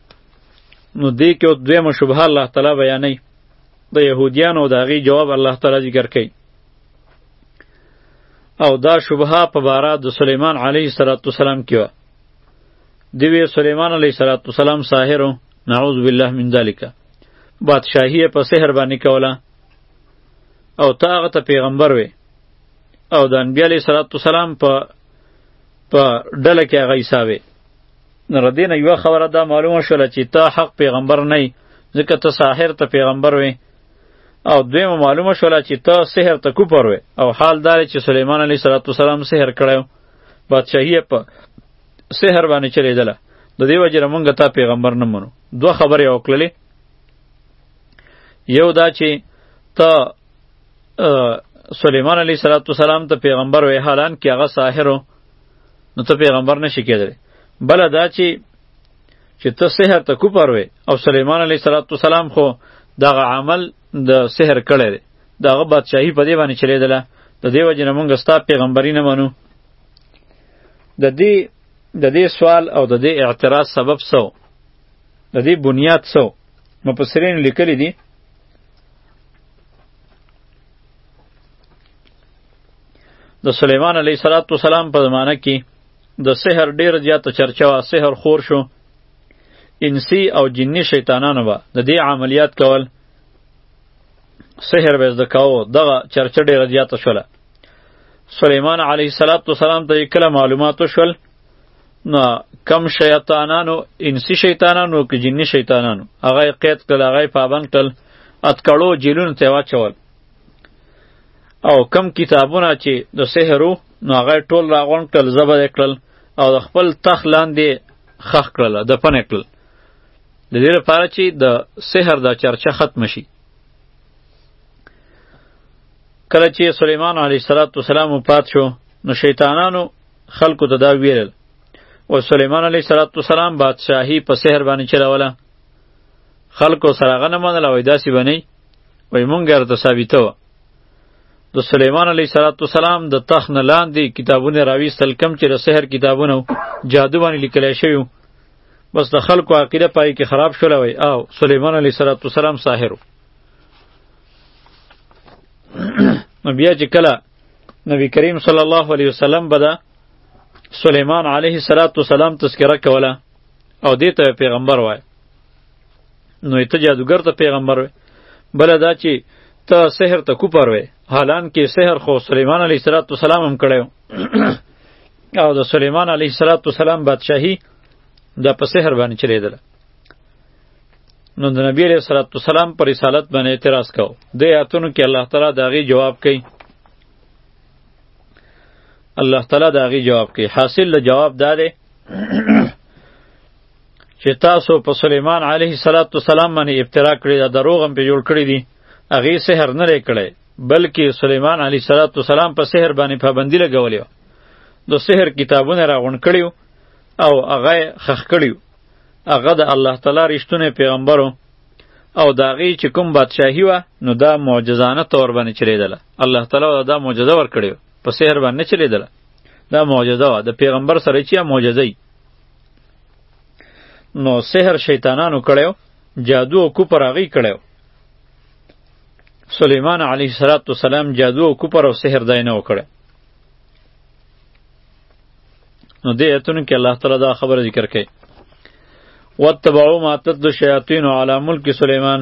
Speaker 1: نو دې کې دویمه شبهه الله تعالی بیانوي د یهودیانو د هغې جواب الله تعالی ذکر کوي او دا شبهه په باره د سلیمان علیه السلام کې وه دی وی سلیمان علیه السلام ساحر نعوذ بالله من ذالک بادشاهی په سحر باندې کوله او تا هغه ته پیغمبر وی او د انبیاء علیه السلام په په ډله کې هغه عیسی وی نو ردینه یو خبره دا معلومه شوله چې ته حق پیغمبر نه ځکه ته ساحر ته پیغمبر وې او دویمه معلومه شوله چې ته سحر ته کوپر وې او حال دا چې سلیمان علیه السلام سحر کړی بادشاهي په سحر باندې چلیدله د دې وجه مونږ ته پیغمبر نه منو دوه خبرې وکړلې یو دا چې ته سلیمان علیه السلام ته پیغمبر وې حالان کې هغه ساحر و نو ته پیغمبر نشي کېدلی بله دا چې چې ته سحر ته کوپر وې او سلیمان علیه السلام خو دغه عمل د سحر کړی دی د هغه بادشاهي په دې باندې چلېدله د دې وجې نه مونږ ستا پیغمبري نه منو د دې د دې سوال او د دې اعتراض سبب سو د دې بنیاد سو مفسرین لیکلی دي د سلیمان علیه صلات و سلام په زمانه کې د سحر ډیر زیاته چرچا وه سحر خور شو انسی او جنی شیطانانو به د دې عملیات کول سحر به زده کاوه دغه چرچه ډیره زیاته شوله سلیمان علیه صلات و سلام ته کله معلومات شول نو کم شیطانانو انسی شیطانانو که جنی شیطانانو هغه قید کړل هغه پابند کړل اتکړو جیلونو ته واچول او کم کتابونه چې د سحرو نو هغه ټول راغونډ کړل زبر یې کړل او د خپل تخ لاندې خخ کړل دفن یې کړل د دې لپاره چې د سحر دا چرچه ختم شي کله چې سلیمان علیه السلام وفات شو نو شیطانانو خلکو ته دا ویل او سلیمان علیه السلام بادشاهي په سحر باندې چلوله خلکو سره غنه منله وای داسې بنی وای مونږ ورته ثابته و د سلیمان علیه السلام د تخت نه لاندې کتابونه راویستل کم چې د سحر کتابونه جادو باندې لیکل شوی بس د خلکو عقیده پای کې خراب شوله وای او سلیمان علیه السلام ساحر نو بیا چې کله نبی کریم صلی الله علیه وسلم به د سلیمان علیه السلام تذکره کوله او دې ته پیغمبر وای نو ته جادوګر ته پیغمبر وې بل دا چې ته سحر ته کوپر وې حالان کې سحر خو سليمان عليه السلام هم کړو او د سليمان عليه السلام بادشاهي د په سحر باندې چلیدله نو د نبی علیہ الصلوۃ والسلام پر رسالت باندې اعتراض کو د آیاتونو کې الله تعالی داغي جواب کوي الله تعالی داغي جواب کوي حاصل له جواب دا دی چې تاسو په سلیمان علیه صلوات و سلام باندې ابتلا کړی دا دروغ هم په جوړ کړی دي هغه سحر نه لري کړی بلکې سلیمان علیه صلوات و سلام په سحر باندې پابندی لګولې د سحر کتابونه راغون کړیو او هغه خخ کړیو هغه د الله تعالی رښتونه پیغمبرو او دا غي چې کوم بادشاهي و نو دا معجزانه تور باندې چلیدله الله تعالی دا معجزه ور کړیو په سحر باندې چلیدله دا معجزه و د پیغمبر سره چې معجزه نو سحر شیطانانو کړو جادو او کوپر هغه کړو سلیمان علیه الصلاۃ والسلام جادو او کوپر او سحر دای نه وکړ نو دې ایتونو کې الله تعالی دا خبره ذکر کړي واتبعوا ما تتلو الشیاطین علی ملک سلیمان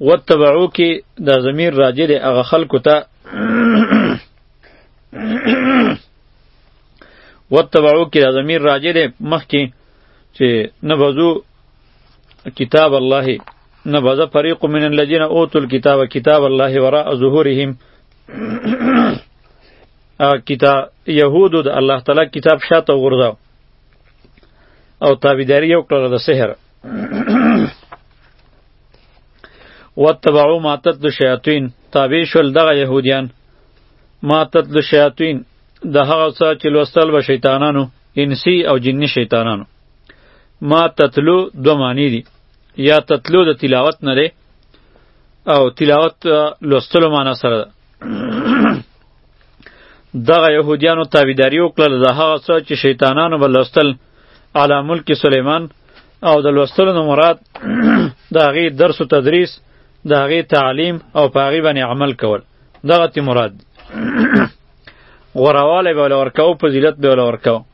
Speaker 1: واتبعوا کې دا ضمیر راجع دی هغه خلکو ته وتبعو کې د ضمیر راجع دی مخکې چې نه بزو کتاب الله نه بزه فریق من الذین اوتوا الكتاب کتاب الله وراء ظهورهم کتاب یهودو د الله تعالی کتاب شاته وغورځاو او تابعداري یې وکړله د سحر واتبعو ما تتلو شیاطین تابع شول دغه یهودیان ما تتل شیاطین د هغه څه چې لوستل به شیطانانو انسی او جنی شیطانانو ما تتلو دو معنی دي یا تتلو د تلاوت نه دی او تلاوت لوستلو معنی سره ده دغه یهودیانو تابعداري وکړل د هغه څه چې شیطانانو به لوستل علی ملک سلیمان او د لوستلو نه مراد د هغې درس و تدریس د هغې تعلیم او په هغې باندې عمل کول دغه تی مراد دی غوروالی به وله ورکوو فضیلت به وله ورکوو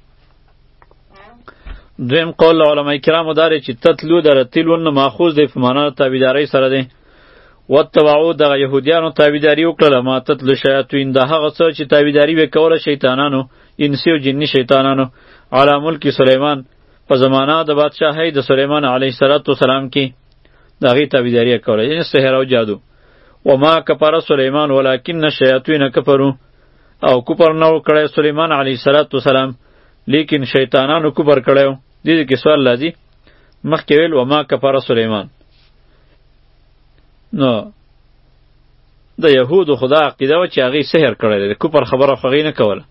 Speaker 1: دویم قول له علما کرامو دا دی چې تتلو د رتلون نه ماخوذ دی په معنا د تابعدارۍ سره دی واتبعو دغه یهودیانو تابعداري وکړله ما تتلو شیاطین د هغه څه چې تابعداري به کوله شیطانانو انسي او جني شیطانانو علی ملک سلیمان په زمانه د بادشاهۍ د سلیمان علیه السلام کې د هغې تابعداري یې کوله یعنې سحر او جادو وما کفر سلیمان ولکن الشیاطین کفرو او کفر نه وکړی سلیمان علیه صلات وسلام لیکن شیطانانو کفر کړی دې دې کې سوال لازی مخکې ویل وما کفر سلیمان نو د یهودو خدا عقیده و چې هغې سحر کړی دی د کفر خبره خو هغې نه کوله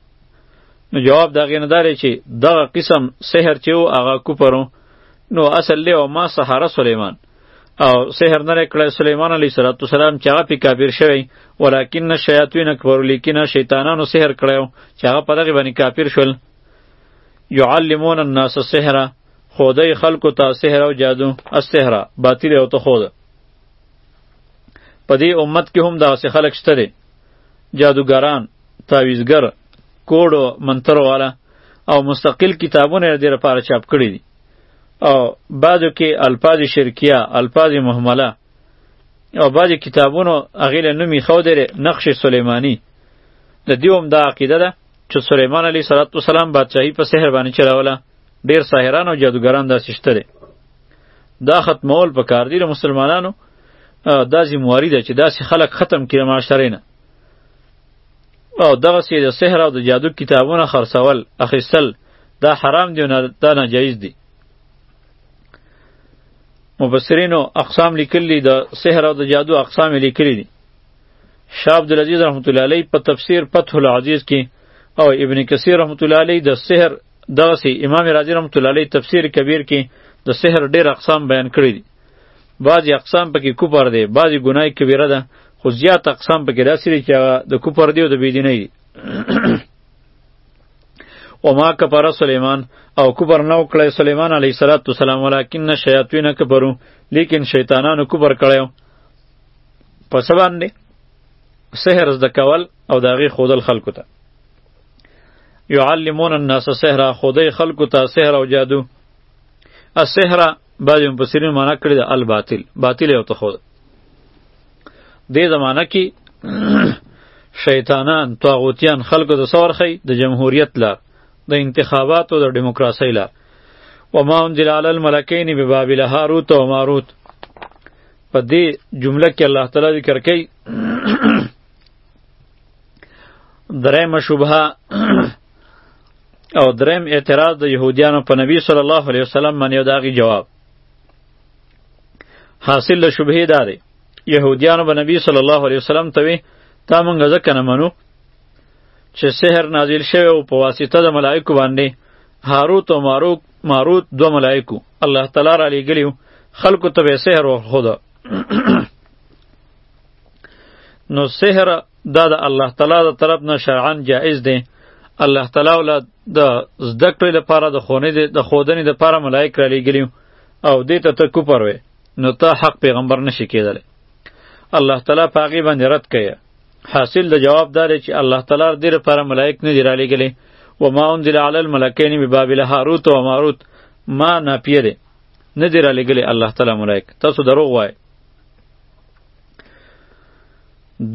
Speaker 1: نو جواب دا غینه داري چې دغه قسم سحر چې او هغه کوپرو نو اصل له ما سحر سليمان او سحر نه کړی سليمان عليه السلام چې هغه په کافر شوی ولکن شیاطین اکبر لیکن شیطانانو سحر کړو چې هغه په دغه باندې کافر شول يعلمون الناس السحر خدای خلکو ته سحر او جادو السحر باطل او ته خود په دې امت کې هم دا سه خلک شته جادوګران تعویزګر کوډو منتر والا او مستقل کتابونه یې دې لپاره چاپ کړي دي او بعضو کې الفاظ شرکیه الفاظ محمله او بعضې کتابونو هغې له نوم ایښو دی نقش سلیماني د دې هم دا عقیده ده چې سلیمان علیه صلات وسلام بادشاهي په سحر باندې چلوله ډېر ساحران او جادوګران داسې شته دی دا ختمول په کار دی د مسلمانانو دا ذمواري ده چې داسې خلک ختم کړي معاشرې نه او دغه سي د سحر او د جادو کتابونه خرڅول اخیستل دا حرام دی نه دا ناجایز دی مبصرینو اقسام لیکلی د سحر او د جادو اقسام لیکلی دي شاه عبدالعزیز رحمت الله علیه په تفسیر فتح العزیز کې او ابن کثیر رحمت الله علیه د سحر دغه سي امام رازی رحمت الله علیه تفسیر کبیر کې د سحر ډیر اقسام بیان کړی دي بعضی اقسام پکې کفر دی بعضی ګناه کبیره ده خو زیات اقسام پکې داسې دي چې هغه د کفر دی او د بيدینه دی او ما کفر سلیمان او کفر نو کړی سلیمان علیه الصلاۃ والسلام ولکن شیاطین کفرو لیکن شیطانانو کفر کړی په سبا باندې سحر زده کول او د هغې ښودل خلکو ته یعلمون الناس سحر ښودی خلکو ته سحر او جادو السحر بعضې مفسرین معنا کړې ده الباطل باطل یې ورته ښود دې زمانه کې شیطانان طاغوتیان خلکو د څه ورښیي د جمهوریت لار د انتخاباتو د ډیموکراسۍ لار وما انزل علی الملکین ببابل هاروت و ماروت په دې جمله کې الله تعالی ذکر کوي درېمه شبهه او دریم اعتراض د یهودیانو په نبی صلی الله علیه وسلم باندې او داغي جواب حاصل له شبهه دا دی یهودیانو به نبی صلی الله علیه وسلم ته وی تا مونږ ځکه نه منو چې سحر نازل شوی او په واسطه د ملائکو باندې هاروت او ماروت ماروت دو ملائکو الله تعالی را لېږلي خلکو ته به سحر وښوده نو سحر دا د الله تعالی د طرف نه شرعا جایز دی الله تعالی ول د زده کړې لپاره د خونې د خودنې لپاره ملائک را لېږلي او دې ته ته کوپر وې نو ته حق پیغمبر نشي کېدلی الله تعالی په هغې باندې رد کوي حاصل د جواب دا دی چې الله تعالی دې لپاره ملائک نه دي را لېږلي و ما انزل علی الملکین ببابل هاروت و ماروت ما ناپیه دی نه دي را لېږلي الله تعالی ملائک تاسو دروغ وایئ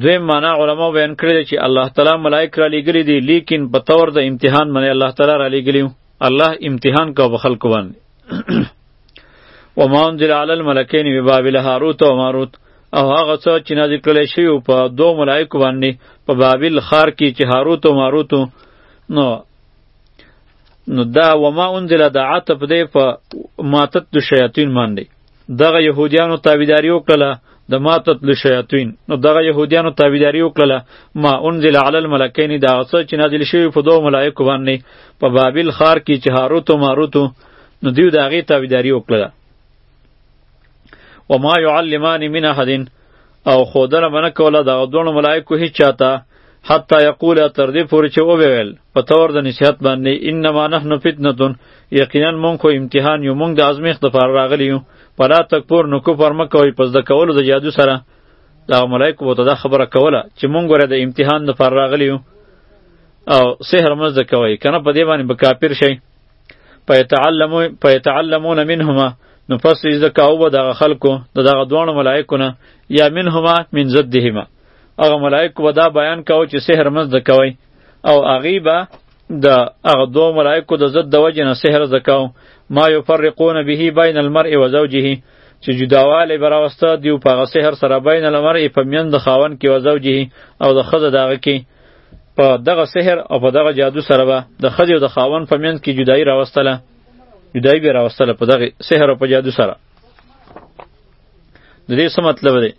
Speaker 1: دوی معنا علما بیان کړی چې الله تعالی ملائک را لېږلي دي لیکن په تور د امتحان باندې الله تعالی را لېږلي الله امتحان کو په خلکو باندې وما انزل علی الملکین ببابل هاروت و ماروت او هغه څه چې نازل کړی شوي په دو ملائکو باندې په بابل ښار کې چې هاروت و ماروت نو نو دا وما انزل د عطف دی په ماتت د شیاطین باندې دغه يهوديانو تابعداري وکړله د ما تتل شیاطین نو دغه يهوديانو تابعداري وکړله ما انزل علی الملکین دا څه چې نازل شوی په دوه ملائکه باندې په بابل خار کې چې هاروت او ماروت نو دیو دغه تابعداري وکړله وما يعلمان من احدین او خودنه منه کوله د غدونو ملائکو هیڅ چاته حتی یقول تر دې پورې چې وویل په تور د نصیحت باندې انما نحن فتنه یقینا مونږ خو امتحان یو مونږ د ازمیخت لپاره راغلی یو پلا تکبر نو کفر مکوئ پس د کولو د جادو سره دا ملائکه وته دا خبره کوله چې مونږ غره د امتحان لپاره راغلی یو او سحر مزد کوي کنه په دې باندې به کافر شي فیتعلمون منهما نو پس یې زده کاوه به دغه خلکو د دغه دواړو ملایکو نه یا منهما من ضدهما هغه ملایکو به دا بیان کاوه چې سحر مه زده کوئ او هغوی به د هغه دوو ملایکو د ضد د وجې نه سحر زده کاوه ما یفرقون به بین المرء و زوجه چې جداوالی به راوسته دیو په هغه سحر سره بین المرء په میند خاوند کې و زوجه او د ښځه د هغه کې په دغه سحر او په دغه جادو سره به د ښځې او د خاوند په منځ کې جدایي راوستله جدایي به راوستله په دغه سحر او په جادو سره د دې څه مطلب دی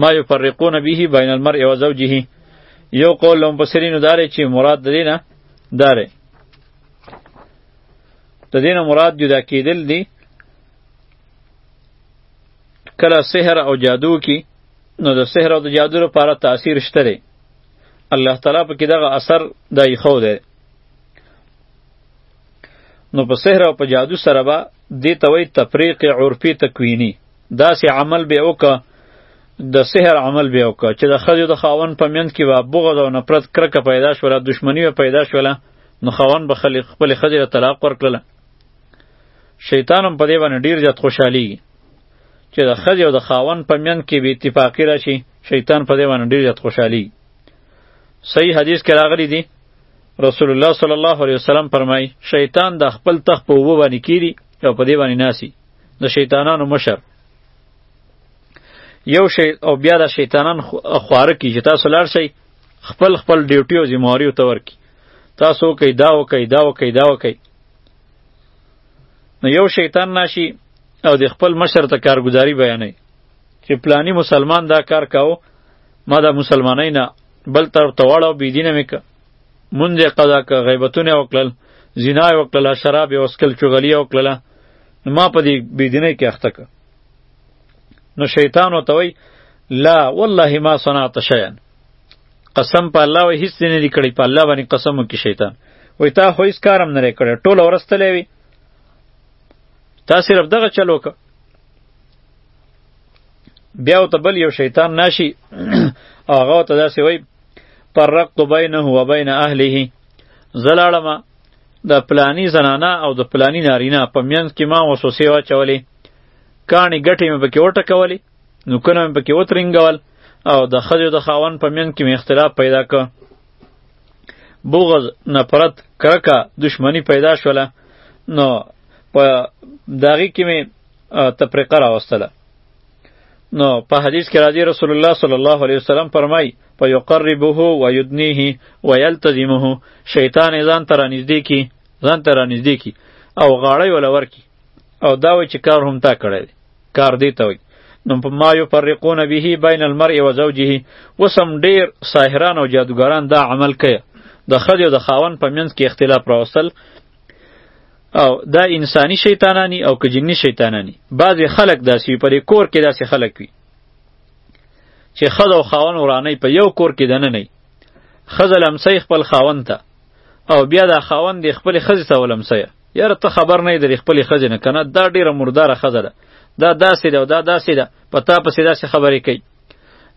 Speaker 1: ما یفرقون به بین المرء و زوجه یو قول لهم بصرینو داره چې مراد د دینه داره د دینه مراد جدا کېدل دي کله سحر او جادو کې نو د سحر او د جادو لپاره تاثیر شته دی الله تعالی په کې دغه اثر د ایښو دی نو په سحر او په جادو سره به دې ته وایي تفریق عرفي تکویني داسې عمل به وکړه د سحر عمل به وکړه چې د ښځو د خاون په میند کې به بغض او نفرت کرکه پیدا شوله دښمني به پیدا شوله نو خاون به خپلې ښځې ته طلاق ورکړله شیطان هم په دې باندې ډېر زیات خوشحالېږي چې د ښځې او د خاوند په میند کې بې اتفاقي راشي شیطان په دې باندې ډېر زیات خوشحالي صحیح حدیث کې راغلی دی رسول الله صلی الله علیه وسلم فرمایي شیطان د خپل تخت په اوبه باندې کیری او په دې باندې ناسي د شیطانانو مشر یو شی او بیا د شیطانان خواره کی چې تاسو لاړ شئ خپل خپل ډیوټي او ذمہواری ته ورکی تاسو کوي دا وکي دا وکي دا وکي نو یو شیطان ناشي او د خپل مشر ته کارګزاري بیانوي چې پلانی مسلمان دا کار کاو ما دا مسلمانای نه بل طرف ته واړه بی دینه مې که مونږ یې قضا که غیبتونه وکړل زنا یې وکړله شراب یې وسکل چغلي یې وکړله نو ما په دې بی دینه کې اخته که نو شیطان ورته وایي لا والله ما صنعت شیئا قسم په الله وای هیڅ نه دی کړی په الله باندې قسم وکي شیطان وای تا خو هیڅ کارم نه کړی ټول ورستلې وی تا صرف دغه چلو که بیا ته بل یو شیطان ناشي هغه ته داسې وای فرقت بینه و بین اهله زلاړم د پلانی زنانه او د پلانی نارینه په میانځ کې ما وسوسې واچولې کاڼي ګټې مې پکې وټکولې نو کنه مې پکې وترنګول او د خځو د خاون په من کې مې اختلاف پیدا ک بغض نفرت کرکه دشمنی پیدا شوله نو په داغي کې مې تفریقه راوستله نو په حدیث کې راځي رسول الله صلی الله علیه وسلم فرمای په یقربه و یدنیه و یلتزمه شیطان ځان تر نږدې کی ځان تر نږدې کی او غاړی ولور کی او دا و چې کار هم تا کړی کار دی ته وي نو په ما یفرقون به بین المرء و زوجه وسم ډیر ساحران او جادوګران دا عمل کوي د خځې او د خاون په منځ کې اختلاف راوستل او دا انساني شیطانانی او که جنی شیطانانی بعضې خلک داسې وي په دې کور کې داسې خلک وي چې ښځه او خاون ورانۍ په یو کور کې دنه نه وي ښځه لمسۍ خپل خاون ته او بیا دا خاون د خپلې ښځې ته ولمسیه یاره ته خبر نه یې د خپلې ښځې نه که نه دا ډېره مرداره ښځه ده دا داسې ده او دا داسې ده په تا پسې داسې خبرې کوي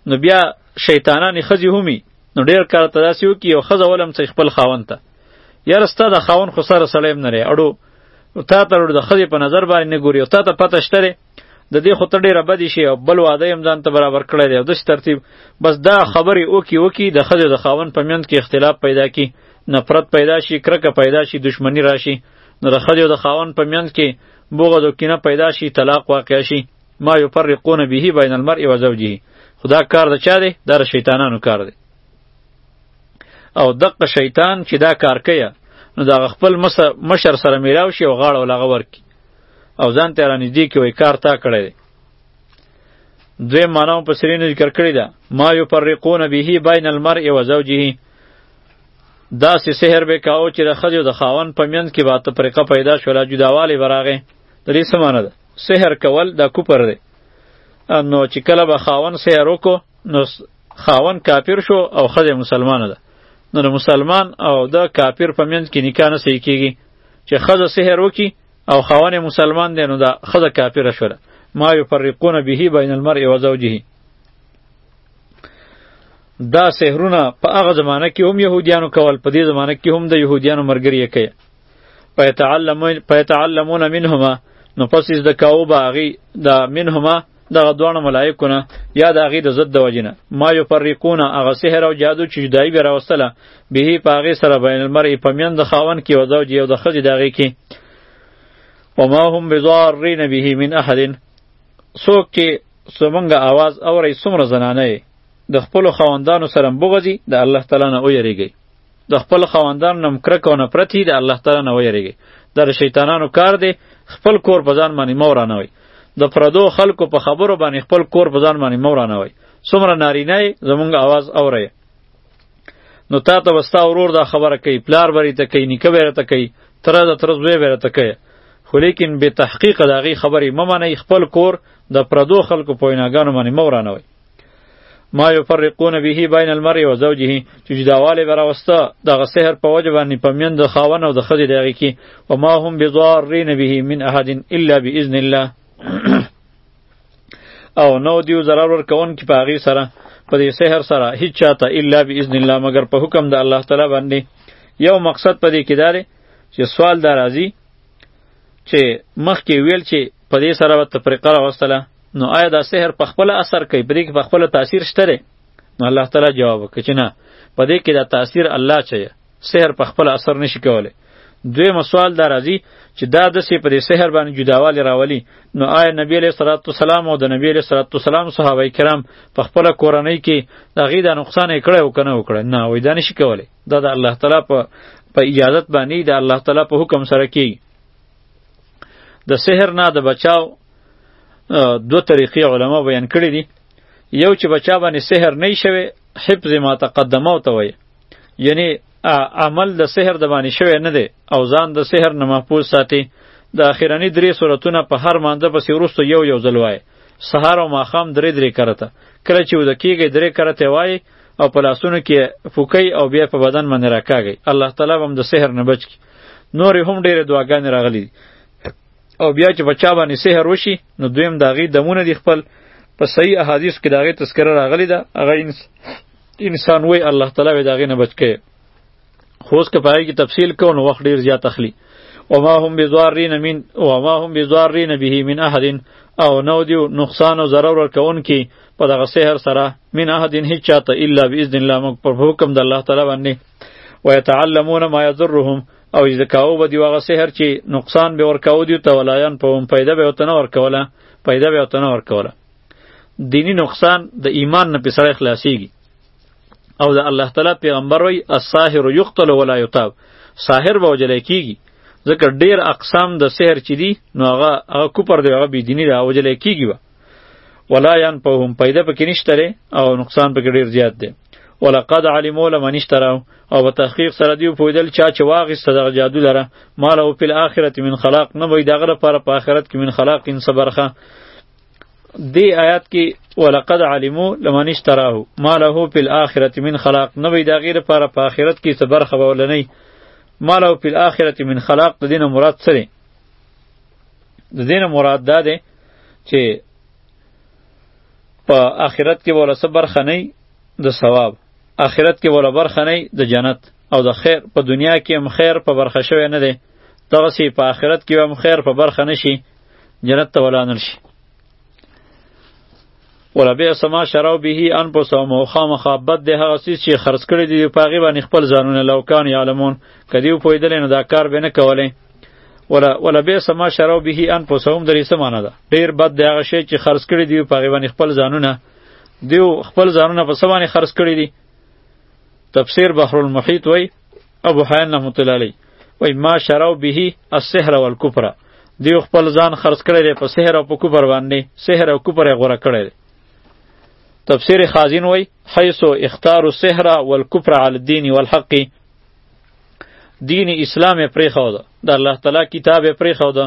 Speaker 1: نو بیا شیطانانې ښځې هم نو ډېر کار ته داسې وکړي یو ښځه ولم څه خپل خاوند ته یاره ستا د خاوند خو سره سړی هم نه اړو تا ته د ښځې په نظر باندې نه ګوري او تا ته پته شته د دې خو ته ډېره بدې شي او بل واده یې هم ځان ته برابر کړی دی او داسې ترتیب بس دا خبرې وکړي وکړي د ښځې د خاوند په منځ کې اختلاف پیدا کړي نفرت پیدا شي کرکه پیدا شي دښمني راشي نو د ښځې او د خاوند په منځ کې بغض او کینه پیدا شي طلاق واقع شي ما یفرقون به بین المرء و زوجه خدا کار د چا دی دا د شیطانانو کار دی او دقه شیطان چې دا کار کوي نو دا خپل مشر سره میلاو شي او غاړه ولغه ورکړي او ځان ته رانږدې کې وای کار تا کړی دی دوی معناو په سرینو ذکر کړی ده ما یفرقون به بین المرء و زوجه داسې سحر به کاو چې د ښځې د خاون په منځ کې به تفرقه پیدا شوله جداوالی به راغی د دې څه معنی ده سحر کول دا کوپر دی نو چې کله به خاون سحر وکړو نو خاون کافر شو او ښځه مسلمانه ده نو د مسلمان او د کافر په منځ کې نکاح نه صحیح کیږي چې خزه سحر وکي او خاونه مسلمان دی نو دا خزه کافر شوله ما یفرقون به بین المرء و زوجه دا سحرونه په هغه زمانه کې هم يهوديانو کول په دې زمانه کې هم د يهوديانو مرګري کوي پيتعلمون پيتعلمون منهما نو پس از د کاو باغی دا منهما دغه دواړه ملایکو نه یا د هغې د ضد د وجې نه ما یفرقونه هغه سحر او جادو چې جدایي به راوستله به په هغې سره بین المرء په میند د خاوند کې او زوج یو د ښځې د هغې کې وما هم بضارین به من احد څوک چې زمونږ اواز اورئ څومره زنانه یې د خپلو خاوندانو سره بغځي د الله تعالی نه ویریږئ د خپل خواندان نم کرک او نفرتی د الله تعالی نه ویریږي دا د شیطانانو کار دی خپل کور په ځان باندې مور نه وي د پردو خلکو په خبرو باندې خپل کور په ځان باندې مور نه وي څومره نارینه زمونږ आवाज اوري نو تا ته وستا ورور دا خبره کوي پلار بری ته کوي نیکه بری ته کوي تر دا تر زوی بری ته کوي خو لیکن به تحقیق داغي خبرې ممنه خپل کور د پردو خلکو پویناګانو باندې مور نه وي ما یفرقون به بین المرء و زوجه چې جداواله براوسته دغه سحر په وجه باندې په میند خاون او د خځې دغه کې و ما هم بضارین به من احد الا باذن الله او نو دیو zarar ور کون کې پاغي سره په دې سحر سره هیڅ چاته الا باذن الله مگر په حکم د الله تعالی باندې یو مقصد په دې کې داره چې سوال دارازي دا چې مخکې ویل چې په دې سره به تفریقه راوستله نو آیا دا سحر په خپل اثر کوي په دې کې په خپل تاثیر شته دی نو الله تعالی جواب وکړي چې نه په دې کې دا تاثیر الله چي سحر په خپل اثر نشي کولی دوی مسوال دا راځي چې دا د سې په دې سحر باندې جداوالی راولي نو آیا نبی علیه الصلاۃ والسلام او د نبی علیه الصلاۃ والسلام صحابه کرام په خپل کورنۍ کې دا غي دا نقصان یې کړی او کنه وکړ نه وای دا نشي کولی دا د الله تعالی په په اجازت باندې د الله تعالی په حکم سره کی د سحر نه د بچاو دو طریقې علما بیان کړی دي یو چې بچا باندې سحر نه شوي حفظ ما تقدمه او ته وایي یعنی عمل د سحر د باندې شوی نه دی او ځان د سحر نه محفوظ ساتي د اخیرنی درې سورتونه په هر مانده پسې وروسته یو یو ځل وایي سهار او ماښام درې درې کرته کله چې وده کیږي درې کرته وایي او په لاسونو کې فوکي او بیا په بدن باندې راکاږي الله تعالی هم د سحر نه بچ کی نور هم ډېرې دعاګانې راغلي او بیا چې بچا باندې سحر وشي نو دویم داغي دمونه دی خپل په صحیح احادیث کې داغي تذکره راغلی ده هغه انسان وای الله تعالی به داغي نه بچ کړي خو اوس که په هغې کې تفصیل کوو نو وخت ډېر زیات اخلي وما هم بضارین من وما هم بضارین به من احد او نو دیو نقصان او ضرر ورکون کی په دغه سحر سره من احد هیڅ چاته الا باذن الله مګ پر حکم د الله تعالی باندې ويتعلمون ما يضرهم او اذا کاو به دی واغه سحر چې نقصان به ورکاو دی ته ولایان په هم پیدا به وتنه ورکوله پیدا به وتنه ورکوله دینی نقصان د ایمان نه پسړی خلاصيږي او د الله تعالی پیغمبر وی الساحر یقتل ولا یتاب ساحر به وجل کیږي ځکه ډیر اقسام د سحر چې دي نو هغه هغه کوپر دی هغه بی دینی دا وجل کیږي به ولا یان په هم پیدا پکې نشته او نقصان پکې ډیر زیات دی ولقد علموا لمن اشتراه او په تحقیق سره دی پویدل چا چې واغسته دغه جادو لره مال او په الاخرت من خلاق نه وای دغه لپاره په آخرت کې من خلاق ان صبرخه دی آیات کې ولقد علمو لمن اشتراه ما له فی الاخرة من خلاق نه وی دا غیر پر په آخرت کې څه برخه ولنی ما له فی الاخرة من خلاق د دینه مراد څه دی د دینه مراد دا دی چې په آخرت کې ولا څه برخه نه د ثواب آخرت کې ولا برخه نه د جنت او د خیر په دنیا کې هم خیر په برخه شوی نه دی دغسې په آخرت کې هم خیر په برخه نه شي جنت ته ولانل شي ولا بیا سما شراو به ان په سمو خامخا بد ده هغه سیس چې خرڅ کړی دی په هغه باندې خپل ځانونه لوکان یعلمون کدیو پویدل نه دا کار به نه کولای ولا ولا بیا سما شراو به ان په سوم درې سمانه ده ډیر بد ده هغه شی چې خرڅ کړی دی په هغه باندې خپل ځانونه دیو خپل ځانونه په سمانه خرڅ کړی دی تفسیر بحر المحیط وای ابو حیان رحمت الله علیه وای ما شراو به السحر والکفر دیو خپل ځان خرڅ کړی دی په سحر او په کفر باندې سحر او کفر یې غوره کړی دی تفسیر خازین وای حیث اختار السحر والکفر علی الدین والحق دین اسلام یې پرېښو ده د الله تعالی کتاب یې پرېښو ده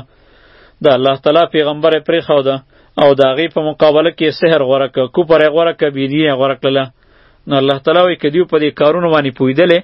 Speaker 1: د الله تعالی پیغمبر یې پرېښو ده او د هغې په مقابله کې سحر غوره که کفر یې غوره که بېدین یې غوره کړله نو الله تعالی وایي که دیو په دې کارونو باندې پوهېدلی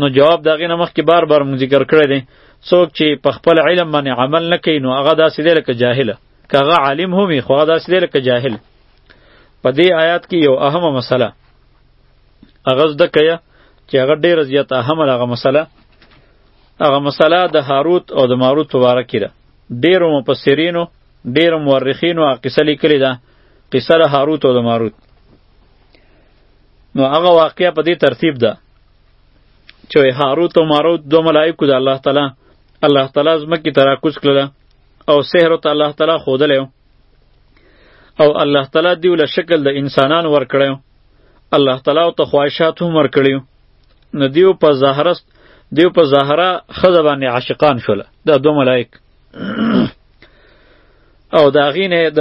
Speaker 1: نو جواب دا غینه مخ کې بار بار مونږ ذکر کړی دی څوک چې په خپل علم باندې عمل نه کوي نو هغه داسې دی لکه جاهل که هغه عالم هم وي خو هغه داسې دی لکه جاهل په دې آیات کې یو اهمه مسله هغه زده کړه چې هغه ډېره زیاته اهمه هغه مسله هغه مسله د هاروت او د ماروت په باره کې ده ډېرو مفسرینو ډېرو مورخینو هغه قصه لیکلې ده قصه د هاروت او د ماروت نو هغه واقعیا په دې ترتیب ده چې هاروت او ماروت دوه ملائکو د الله تعالی الله تعالی زمکې ته راکوز کړله او سحر ته الله تعالی ښودلی او الله تعالی دیو له شکل د انسانانو ورکړی الله تعالی ته خواهشات هم ورکړي نو دیو په زهرست دیو په زهره ښځه باندې عاشقان شول دا دوه ملائک او دا غینه د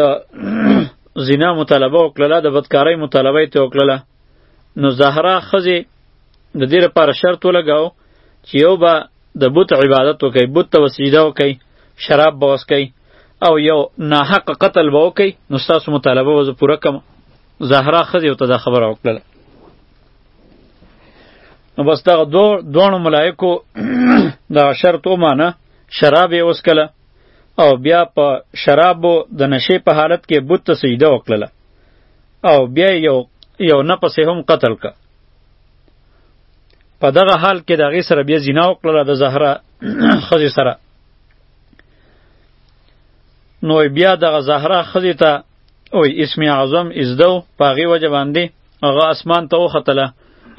Speaker 1: زنا مطالبه وکړه د بدکارۍ مطالبه ته وکړه نو زهرا خزه د دې لپاره شرط ولګاو چې یو به د بت عبادت وکي بت ته وسجده وکي شراب به وسکي او یو ناحق قتل به وکي نو تاسو مطالبه وز پوره کم زهرا خزه ته دا خبره وکړه نو بس دغه دوه دوه ملایکو دا شرط ومانه شراب یې وسکله او بیا په شرابو د نشې په حالت کې بت ته سجده وکړله او بیا یو یو نه پسې هم قتل که په دغه حال کې د هغې سره بیا زنا وکړله د زهره ښځې سره نو بیا دغه زهره ښځې ته او اسم اعظم ازدو په هغې وجه باندې هغه اسمان ته وختله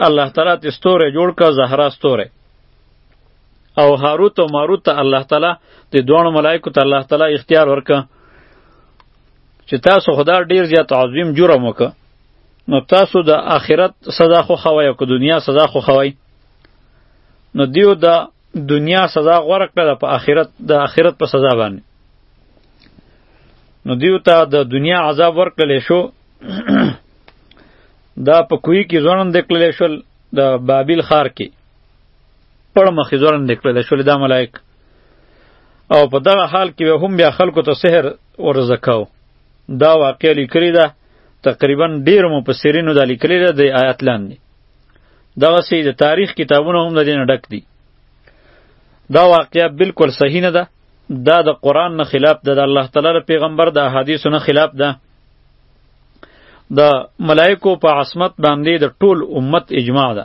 Speaker 1: الله تعالی ته ستوری جوړ که زهرا ستوری او هاروت او ماروت ته الله تعالی د دوه ملائکو ته الله تعالی اختیار ورکه چې تاسو خدا ډیر زیات عظیم جرم وکړه نو تاسو د آخرت سزا خو خوي او دنیا سزا خو خوي نو دیو د دنیا سزا غوړه کړه په آخرت د آخرت په سزا باندې نو دیو ته د دنیا عذاب ورکړل شو دا په کوی کې ځوان د کړل شو د بابل خار کې پړه مخې ځوړندې کړلی شولې دا ملایک او په دغه حال کې به هم بیا خلکو ته سحر ورزه کاو دا واقعه لیکلې ده تقریبا ډیر مو په سیرینو دا لیکلې ده د آیات لاندې دغه سي د تاریخ کتابونه هم د دې نه ډک دي دا واقعه بالکل صحیح نه ده دا د قران نه خلاف ده د الله تعالی پیغمبر د احادیثو نه خلاف ده د ملائکو په عصمت باندې د ټول امت اجماع ده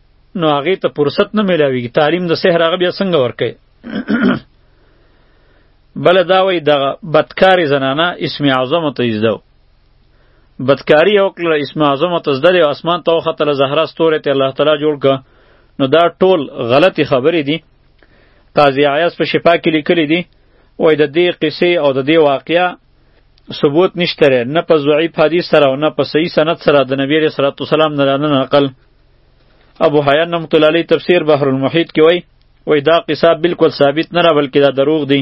Speaker 1: نو هغه ته فرصت نه ملاویږي تعلیم د سحر هغه بیا څنګه ورکي بل دا وای د بدکاری زنانه اسم اعظم ته یزدو بدکاری او کله اسم اعظم ته زده او اسمان ته وختل زهرا ستوره ته الله تعالی جوړ ک نو دا ټول غلطی خبرې دي قاضی عیاض په شفا کې لیکلي دي وای د دې قصې او د دې واقعیا ثبوت نشته نه په ضعیف حدیث سره او نه په صحیح سند سره د نبی رسول الله صلی الله علیه وسلم نه نقل ابو حیان رحمت الله علیه تفسیر بحر المحیط کې وای وای دا قصه بالکل ثابت نه را بلکې دا دروغ دی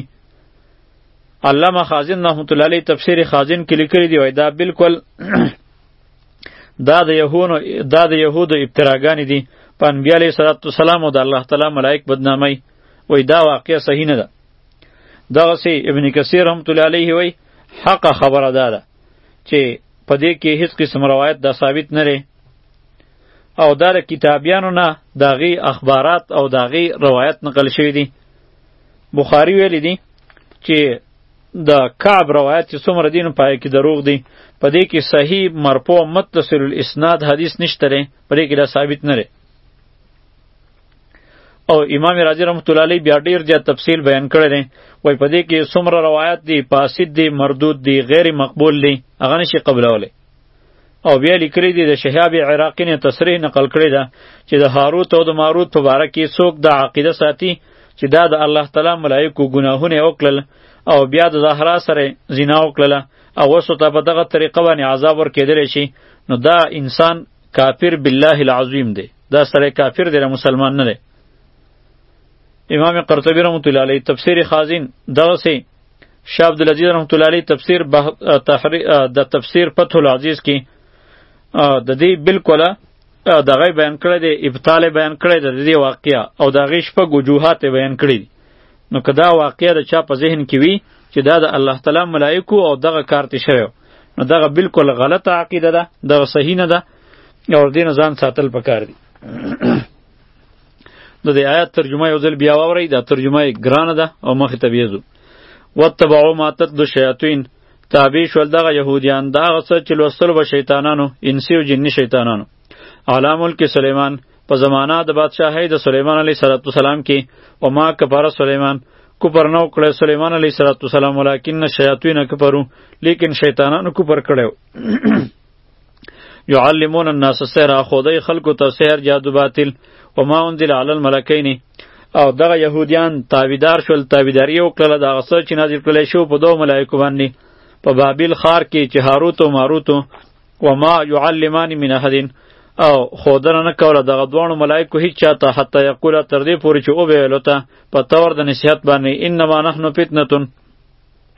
Speaker 1: علامه خازن رحمت الله علیه تفسیر خازن کې لیکلی دی وای دا بالکل دا د یهونو دا د یهودو ابتراګانې دي په انبیاء علیه صلوات والسلام او د الله تعالی ملائک بدنامي وای دا واقعا صحیح نه ده دغه سي ابن کثیر رحمت الله علیه وای حق خبره ده چې په دې کې هیڅ قسم روایت دا ثابت نه لري او دار کتابیانو نه داغي اخبارات او داغي روایت نقل شوی دی بخاری ویلی دی چې د کعب روایت چې څومره دین پای کې دروغ دی په دې کې صحیح مرفوع متصل الاسناد حدیث نشته لري په دې کې دا ثابت نه لري او امام رازی رحمت الله علیه بیا ډیر زیات تفصیل بیان کړی دی وای په دې کې څومره روایت دی فاسد دی مردود دی غیر مقبول دی هغه نشي قبولولی او بیا لیکلی دی د شهاب عراقی نه تصریح نقل کړی ده چې د هاروت او د ماروت په باره کې څوک دا عقیده ساتي چې دا د الله تعالی ملایکو ګناهونه وکړل او بیا د زهرا سره زنا وکړله او اوس ته په دغه طریقه باندې عذاب ورکېدلی شي نو دا انسان کافر بالله العظیم دی دا سره کافر دی مسلمان نه دی امام قرطبی رحمت الله علیه تفسیر خازن دغه شاه عبد العزيز رحمت الله عليه تفسیر د تفسیر فتح العزيز کې د دې بالکل دغه بیان کړی دی ابطال بیان کړی دی د دې واقعیا او د هغې شپږ وجوهات یې بیان کړي دي نو که دا واقعیا د چا په ذهن کې وي چې دا د الله تعالی ملایکو او دغه کار ته شوی نو دغه بالکل غلطه عقیده ده دغه صحیح نه ده او دین ځان ساتل پکار دي د دې آیات ترجمه یو ځل بیا واورئ دا ترجمه یې ګرانه ده او مخې ته بیځو واتبعوا ما تتلو الشیاطین تابع شول دغه یهودیان دا هغه څه چې لوستلو به شیطانانو انسي او جني شیطانانو علی ملک سلیمان په زمانہ د بادشاهۍ د سلیمان علیه السلام کې او ما کفاره سلیمان کفر نه وکړی سلیمان علیه السلام ولیکن شیاطین کفرو لیکن شیطانانو کفر کړی یعلمون الناس سحر خدای خلکو ته سحر جادو باطل و ما انزل علی الملکین او دغه يهوديان تابعدار شول تابعداري وکړه د هغه څه چې نازل کړی شو په دوه ملایکو باندې په بابل ښار کې چې هاروت او ماروت و ما يعلمان من احد او خودنه نه کوله دغه دوه ملایکو هیڅ چاته حتی یقول تر دې پورې چې او به ویلو ته په تور د نصیحت باندې انما نحنو فتنه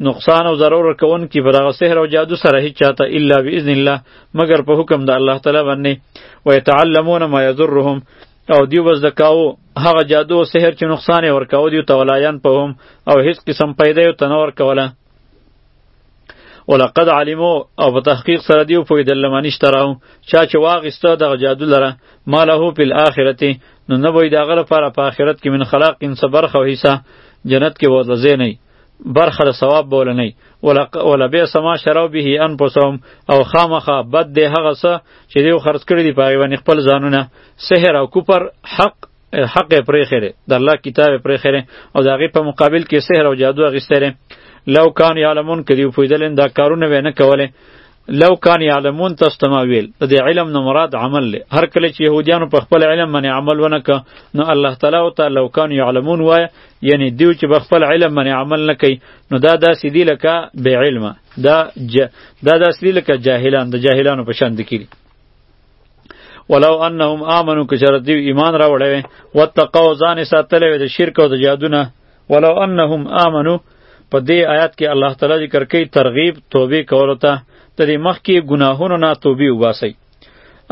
Speaker 1: نقصان او ضرر ورکون کی په دغه سحر او جادو سره هیڅ چاته الا باذن الله مگر په حکم د الله تعالی باندې و یتعلمون ما یضرهم او دیو بس دکاو هغه جادو او سحر چې نقصان یې ورکاو دیو تولاین په هم او هیڅ قسم پیدا یو تنور کوله ولقد علمو او په تحقیق سره دیو پوی دل معنیش تراو چا چې واغسته دغه جادو لره ما له په الاخرته نو نه وای دغه لپاره په اخرت کې من خلاق ان صبر خو حصہ جنت کې وځه نه برخه د ثواب به ولنئ ولبئس ما شروا به انفسهم او خامخه بد دی هغه څه چې دیو خرڅ کړي دي په هغې باندې خپل ځانونه سحر او کفر حق حق یې پرېښی دی د الله کتاب یې پرېښی دی او د هغې په مقابل کې سحر او جادو اخیستی دی لو کان یعلمون که دیو پوهېدل دا کارونه به یې نه کولې لو کان یعلمون تاسو ته ما ویل د دې علم نه مراد عمل دی هر کله چې يهودیانو په خپل علم باندې عمل ونه ک نو الله تعالی او تعالی لو کان یعلمون وای یعنی دیو چې په خپل علم باندې عمل نه کوي نو دا داسې دی لکه بې علمه دا ج... دا داسې دی لکه جاهلان د جاهلانو په شان دي ولو انهم امنوا کشرت دی ایمان راوړې وتقوا ځان ساتلې د شرک او د جادونه ولو انهم امنو په دې آیات کې الله تعالی ذکر کوي ترغیب توبې کولو ته د دې مخکې ګناهونو نه توبې وباسئ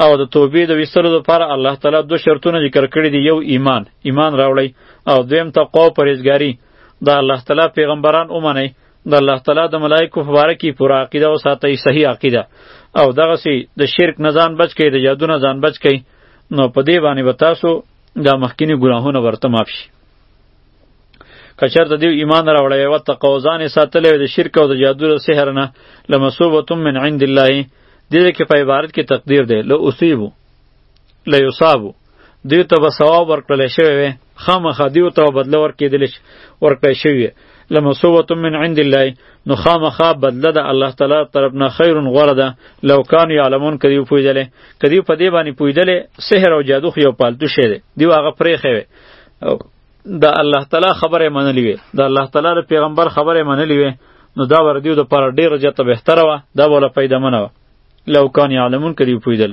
Speaker 1: او د توبې د ویستلو لپاره الله تعالی دوه شرطونه ذکر کړي دي یو ایمان ایمان راوړی او دویم تقوا او پرهیزګاري د الله تعالی پیغمبران ومنئ د الله تعالی د ملایکو په باره کې پوره عقیده وساتئ صحیح عقیده او دغسې د شرک نه ځان بچ کړئ د جادو نه ځان بچ کړئ نو په دې باندې به تاسو دا مخکینی ګناهونه ورته معاف شي کچر د دیو ایمان راوړی او تقوا ځان ساتلی د شرک او د جادو او سحر نه لمسوبه من عند الله دې کې په عبارت کې تقدیر دی لو اصیبو لا یصابو دیو ته به ثواب ورکړل شوی وي خامخا دیو ته بدله ورکېدل شي ورکړل شوی لمسوبه من عند الله نو خامخا بدله د الله تعالی طرف نه خیر غوره ده لو کان یعلمون کدی پویدلې کدی په دې باندې پویدلې سحر او جادو خو یو پالتو شه دی دیو هغه پرې خوي د الله تعالی خبره منلې وي د الله تعالی د پیغمبر خبره منلې وي نو دا ور دیو د پر ډیره جته بهتره وه دا ولا پیدا منه لو کان یعلمون کړي پویدل